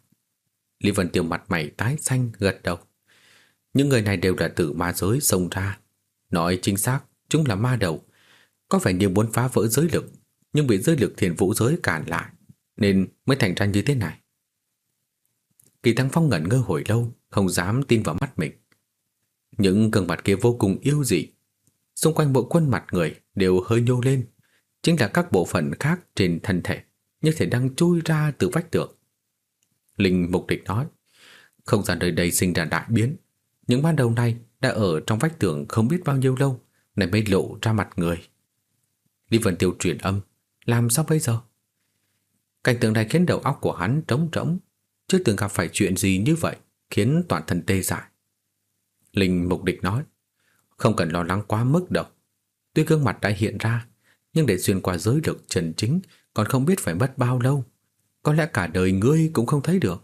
Lý Vân Tiêu mặt mày tái xanh gật đầu. Những người này đều là từ ma giới xông ra. Nói chính xác, chúng là ma đầu. Có vẻ như muốn phá vỡ giới lực, nhưng bị giới lực thiền vũ giới cản lại, nên mới thành ra như thế này. Kỳ Thăng Phong ngẩn ngơ hồi lâu, không dám tin vào mắt mình. Những gương mặt kia vô cùng yêu dị. Xung quanh bộ quân mặt người đều hơi nhô lên, chính là các bộ phận khác trên thân thể, như thể đang chui ra từ vách tường. Linh Mục Địch nói, không gian nơi đây sinh ra đại biến, những ban đầu này đã ở trong vách tường không biết bao nhiêu lâu, này mới lộ ra mặt người. Lý Vân Tiêu truyền âm, làm sao bây giờ? Cảnh tượng này khiến đầu óc của hắn trống rỗng, chưa từng gặp phải chuyện gì như vậy, khiến toàn thân tê dại. Linh Mục Địch nói, không cần lo lắng quá mức đâu. Tuy gương mặt đã hiện ra, nhưng để xuyên qua giới được trần chính còn không biết phải mất bao lâu. Có lẽ cả đời ngươi cũng không thấy được.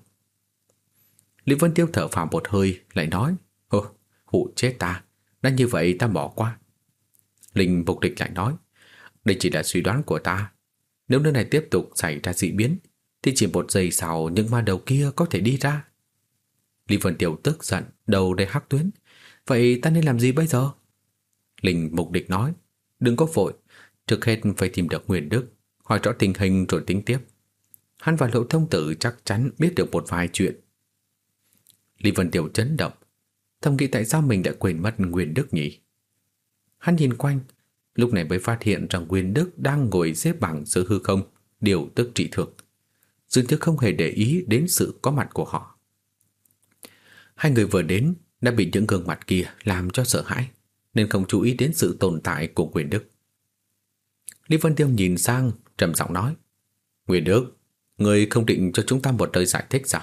Lý Vân Tiêu thở phào một hơi, lại nói, Ồ, hụ chết ta, đã như vậy ta bỏ qua. Linh Mục Địch lại nói, đây chỉ là suy đoán của ta. Nếu nơi này tiếp tục xảy ra dị biến, thì chỉ một giây sau những ma đầu kia có thể đi ra. Lý Vân Tiểu tức giận, đầu đầy hắc tuyến. Vậy ta nên làm gì bây giờ? Linh Mục Địch nói, đừng có vội, trước hết phải tìm được Nguyên Đức, hỏi rõ tình hình rồi tính tiếp. Hắn và Lộ Thông Tử chắc chắn biết được một vài chuyện. Lý Vân Tiểu chấn động, thầm nghĩ tại sao mình đã quên mất Nguyên Đức nhỉ? Hắn nhìn quanh, lúc này mới phát hiện rằng Nguyên Đức đang ngồi xếp bằng giữa hư không, điều tức trị thượng, dương như không hề để ý đến sự có mặt của họ. Hai người vừa đến, đã bị những gương mặt kia làm cho sợ hãi, nên không chú ý đến sự tồn tại của quyền đức. Lý Vân Tiêu nhìn sang, trầm giọng nói, Quyền đức, người không định cho chúng ta một lời giải thích sao?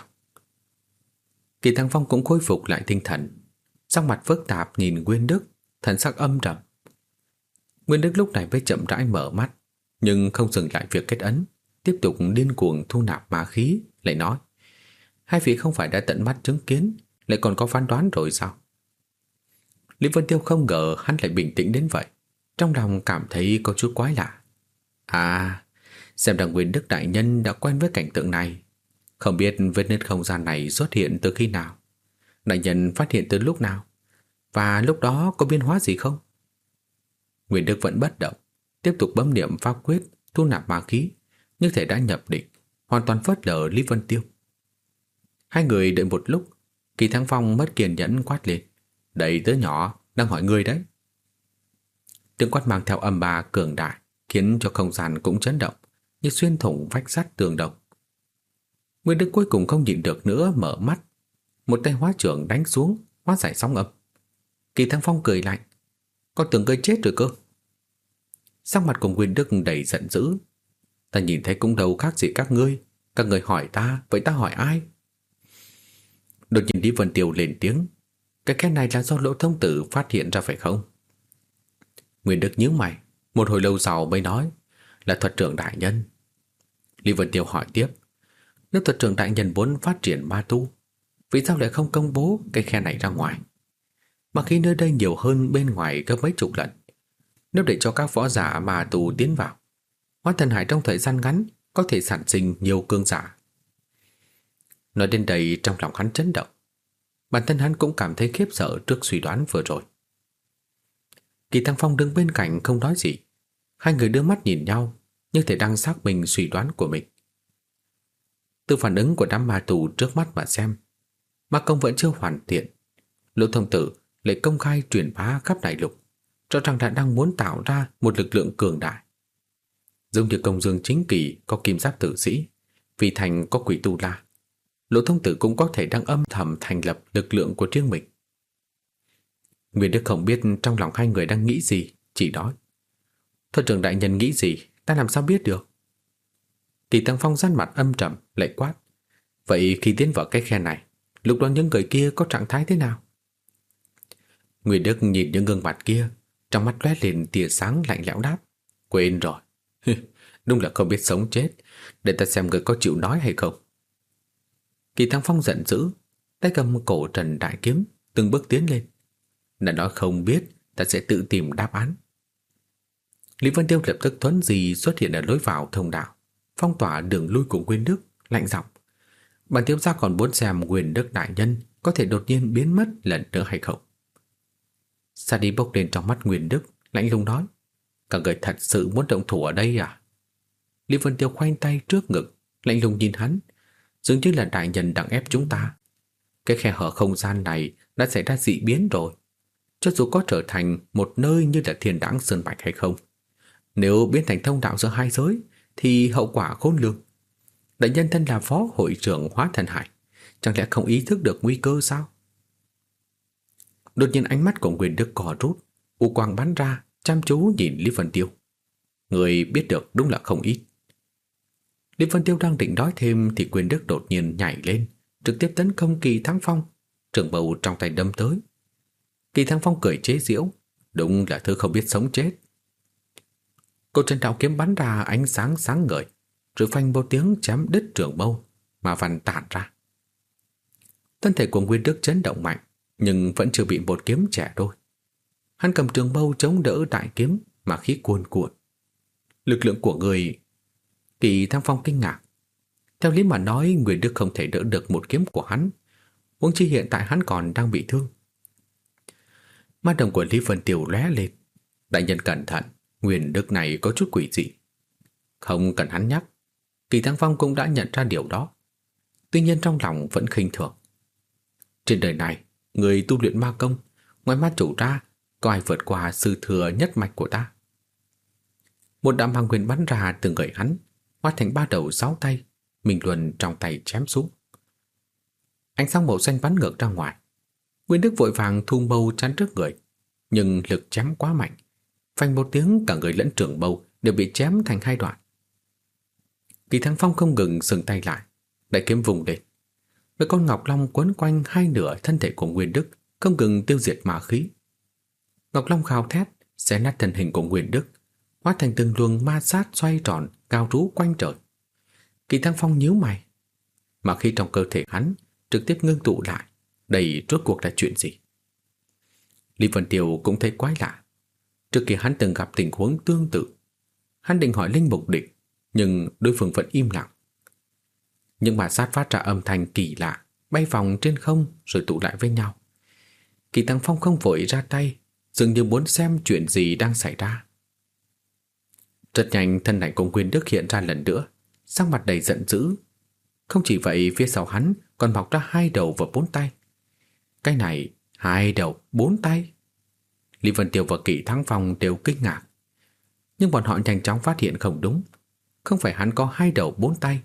Kỳ Thăng Phong cũng khôi phục lại tinh thần, sắc mặt phức tạp nhìn Nguyên Đức, thần sắc âm trầm. Nguyên Đức lúc này mới chậm rãi mở mắt, nhưng không dừng lại việc kết ấn, tiếp tục điên cuồng thu nạp ma khí, lại nói: "Hai vị không phải đã tận mắt chứng kiến, lại còn có phán đoán rồi sao?" Lý Vân Tiêu không ngờ hắn lại bình tĩnh đến vậy, trong lòng cảm thấy có chút quái lạ. À, xem ra Nguyên Đức đại nhân đã quen với cảnh tượng này, không biết vết nứt không gian này xuất hiện từ khi nào, đại nhân phát hiện từ lúc nào, và lúc đó có biến hóa gì không? Nguyễn Đức vẫn bất động, tiếp tục bấm niệm pháp quyết, thu nạp ma khí, như thể đã nhập định, hoàn toàn phớt lờ Lý Vân Tiêu. Hai người đợi một lúc, Kỳ Thắng Phong mất kiên nhẫn quát lên. Đẩy tớ nhỏ, đang hỏi người đấy. Tiếng quát mang theo âm ba cường đại, khiến cho không gian cũng chấn động, như xuyên thủng vách sắt tường đồng. Nguyễn Đức cuối cùng không nhịn được nữa mở mắt, một tay hóa trưởng đánh xuống, hóa giải sóng âm. Kỳ Thắng Phong cười lạnh, con tưởng ngươi chết rồi cơ. Sắc mặt của Nguyên Đức đầy giận dữ. Ta nhìn thấy cũng đâu khác gì các ngươi. Các người hỏi ta, vậy ta hỏi ai? Đột nhiên đi Vân Tiêu lên tiếng. Cái khe này là do lỗ thông tử phát hiện ra phải không? Nguyên Đức nhíu mày, một hồi lâu sau mới nói là thuật trưởng đại nhân. Lý Vân Tiêu hỏi tiếp. Nếu thuật trưởng đại nhân muốn phát triển ma tu, vì sao lại không công bố cái khe này ra ngoài? Mà khi nơi đây nhiều hơn bên ngoài gấp mấy chục lần, nếu để cho các võ giả mà tù tiến vào, hóa thần hải trong thời gian ngắn có thể sản sinh nhiều cương giả. Nói đến đây trong lòng hắn chấn động. Bản thân hắn cũng cảm thấy khiếp sợ trước suy đoán vừa rồi. Kỳ Tăng Phong đứng bên cạnh không nói gì. Hai người đưa mắt nhìn nhau, như thể đang xác minh suy đoán của mình. Từ phản ứng của đám ma tù trước mắt mà xem, ma công vẫn chưa hoàn thiện. Lỗ thông tử lại công khai truyền bá khắp đại lục cho rằng đã đang muốn tạo ra một lực lượng cường đại. Giống như công dương chính kỳ có kim giáp tử sĩ, vì thành có quỷ tu la. Lỗ thông tử cũng có thể đang âm thầm thành lập lực lượng của riêng mình. Nguyên Đức không biết trong lòng hai người đang nghĩ gì, chỉ nói. Thuật trưởng đại nhân nghĩ gì, ta làm sao biết được? Kỳ Tăng Phong gian mặt âm trầm, lại quát. Vậy khi tiến vào cái khe này, lúc đó những người kia có trạng thái thế nào? Nguyên Đức nhìn những gương mặt kia, trong mắt lóe lên tia sáng lạnh lẽo đáp. Quên rồi. Đúng là không biết sống chết. Để ta xem người có chịu nói hay không. Kỳ Thăng Phong giận dữ, tay cầm cổ trần đại kiếm, từng bước tiến lên. Đã nói không biết, ta sẽ tự tìm đáp án. Lý Vân Tiêu lập tức thuấn gì xuất hiện ở lối vào thông đạo, phong tỏa đường lui của Nguyên Đức, lạnh giọng. Bản thiếu gia còn muốn xem Nguyên Đức đại nhân có thể đột nhiên biến mất lần nữa hay không. Sa đi bốc lên trong mắt Nguyên Đức, lạnh lùng nói. Các người thật sự muốn động thủ ở đây à? Lý Vân Tiêu khoanh tay trước ngực, lạnh lùng nhìn hắn, dường như là đại nhân đang ép chúng ta. Cái khe hở không gian này đã xảy ra dị biến rồi. Cho dù có trở thành một nơi như là thiên đẳng sơn bạch hay không. Nếu biến thành thông đạo giữa hai giới, thì hậu quả khôn lường. Đại nhân thân là phó hội trưởng hóa thần hải, chẳng lẽ không ý thức được nguy cơ sao? Đột nhiên ánh mắt của Nguyên Đức cò rút, u quang bắn ra, chăm chú nhìn Lý Vân Tiêu. Người biết được đúng là không ít. Lý Vân Tiêu đang định nói thêm thì Quyền Đức đột nhiên nhảy lên, trực tiếp tấn công Kỳ Thắng Phong, trường bầu trong tay đâm tới. Kỳ Thắng Phong cười chế giễu, đúng là thứ không biết sống chết. Cô trần đạo kiếm bắn ra ánh sáng sáng ngời, rồi phanh một tiếng chém đứt trường bầu, mà vằn tản ra. Thân thể của Nguyên Đức chấn động mạnh, nhưng vẫn chưa bị một kiếm trẻ đôi. Hắn cầm trường mâu chống đỡ đại kiếm mà khí cuồn cuộn. Lực lượng của người... Kỳ Thăng Phong kinh ngạc. Theo lý mà nói, Nguyễn Đức không thể đỡ được một kiếm của hắn. Uống chi hiện tại hắn còn đang bị thương. Mắt đồng của Lý Vân Tiểu lóe lên. Đại nhân cẩn thận, Nguyên Đức này có chút quỷ dị. Không cần hắn nhắc, Kỳ Thăng Phong cũng đã nhận ra điều đó. Tuy nhiên trong lòng vẫn khinh thường. Trên đời này, người tu luyện ma công, ngoài ma chủ ra, có ai vượt qua sư thừa nhất mạch của ta. Một đám hoàng quyền bắn ra từ người hắn, hóa thành ba đầu sáu tay, mình luồn trong tay chém xuống. Ánh sáng màu xanh bắn ngược ra ngoài. Nguyên Đức vội vàng thu mâu chắn trước người, nhưng lực chém quá mạnh. Phanh một tiếng cả người lẫn trưởng mâu đều bị chém thành hai đoạn. Kỳ Thăng Phong không ngừng dừng tay lại, đại kiếm vùng lên. Với con Ngọc Long quấn quanh hai nửa thân thể của Nguyên Đức, không ngừng tiêu diệt ma khí. Ngọc Long khao thét, xé nát thân hình của Nguyên Đức, hóa thành từng luồng ma sát xoay tròn, cao rú quanh trời. Kỳ Thăng Phong nhíu mày, mà khi trong cơ thể hắn trực tiếp ngưng tụ lại, đây rốt cuộc là chuyện gì? Lý Vân Tiêu cũng thấy quái lạ. Trước kia hắn từng gặp tình huống tương tự. Hắn định hỏi Linh Mục Địch, nhưng đối phương vẫn im lặng. Nhưng mà sát phát ra âm thanh kỳ lạ, bay vòng trên không rồi tụ lại với nhau. Kỳ Tăng Phong không vội ra tay, dường như muốn xem chuyện gì đang xảy ra. Rất nhanh thân ảnh của nguyên Đức hiện ra lần nữa, sang mặt đầy giận dữ. Không chỉ vậy, phía sau hắn còn mọc ra hai đầu và bốn tay. Cái này, hai đầu, bốn tay. Lý Vân Tiêu và Kỳ Thắng Phong đều kinh ngạc. Nhưng bọn họ nhanh chóng phát hiện không đúng. Không phải hắn có hai đầu bốn tay,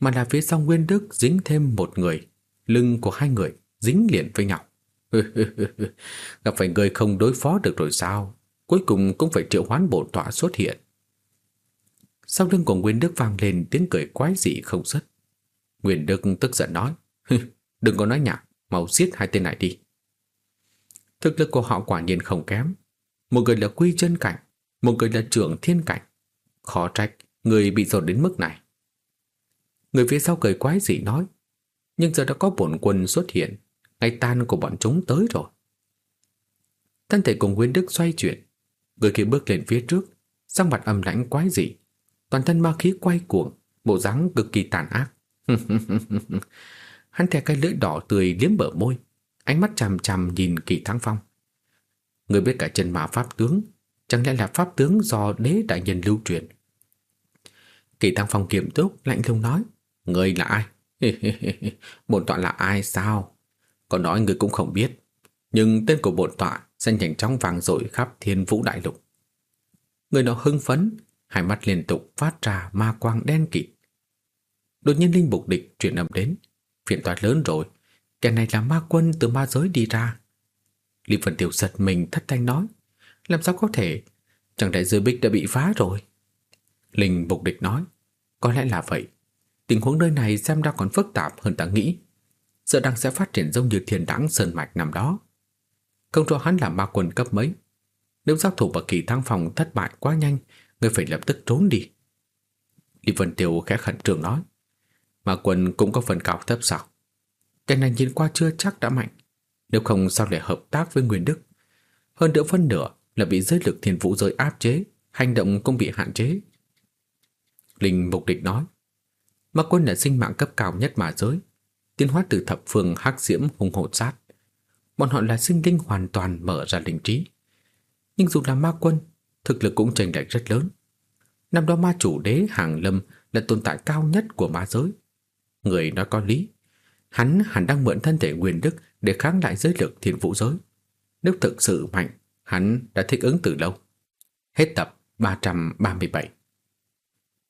mà là phía sau Nguyên Đức dính thêm một người, lưng của hai người dính liền với nhau. Gặp phải người không đối phó được rồi sao? Cuối cùng cũng phải triệu hoán bổ tọa xuất hiện. Sau lưng của Nguyên Đức vang lên tiếng cười quái dị không dứt. Nguyên Đức tức giận nói, đừng có nói nhạc, mau giết hai tên này đi. Thực lực của họ quả nhiên không kém. Một người là quy chân cảnh, một người là trưởng thiên cảnh. Khó trách, người bị dồn đến mức này. Người phía sau cười quái dị nói, nhưng giờ đã có bổn quân xuất hiện, ngày tan của bọn chúng tới rồi. Thân thể cùng Nguyên Đức xoay chuyển, người kia bước lên phía trước, sang mặt âm lãnh quái dị, toàn thân ma khí quay cuồng, bộ dáng cực kỳ tàn ác. Hắn thè cái lưỡi đỏ tươi liếm bờ môi, ánh mắt chằm chằm nhìn Kỳ Thắng Phong. Người biết cả chân mã pháp tướng, chẳng lẽ là pháp tướng do đế đại nhân lưu truyền? Kỳ Thắng Phong kiểm túc, lạnh lùng nói, người là ai? bổn tọa là ai sao? Còn nói người cũng không biết, nhưng tên của bổn tọa sẽ nhanh chóng vàng dội khắp thiên vũ đại lục. Người nó hưng phấn, hai mắt liên tục phát ra ma quang đen kịt. Đột nhiên linh bục địch truyền âm đến, phiền toái lớn rồi, kẻ này là ma quân từ ma giới đi ra. Lý Vân Tiểu giật mình thất thanh nói, làm sao có thể, chẳng lẽ dư bích đã bị phá rồi. Linh bục địch nói, có lẽ là vậy. Tình huống nơi này xem ra còn phức tạp hơn ta nghĩ. Sợ đang sẽ phát triển giống như thiền đẳng sơn mạch năm đó. Không cho hắn là ma quân cấp mấy. Nếu giao thủ và kỳ thăng phòng thất bại quá nhanh, người phải lập tức trốn đi. Lý Vân Tiểu khẽ khẩn trương nói, ma quân cũng có phần cao thấp sao? Cái này nhìn qua chưa chắc đã mạnh Nếu không sao lại hợp tác với Nguyên Đức Hơn nữa phân nửa là bị giới lực thiên vũ giới áp chế Hành động cũng bị hạn chế Linh Mục Địch nói Ma quân là sinh mạng cấp cao nhất mà giới. Tiến hóa từ thập phương hắc diễm hung hồn sát Bọn họ là sinh linh hoàn toàn mở ra linh trí. Nhưng dù là ma quân Thực lực cũng chênh lệch rất lớn. Năm đó ma chủ đế hàng lâm Là tồn tại cao nhất của ma giới. Người nói có lý. Hắn hẳn đang mượn thân thể nguyên đức để kháng lại giới lực thiên vũ giới. Nếu thực sự mạnh, hắn đã thích ứng từ lâu. Hết tập 337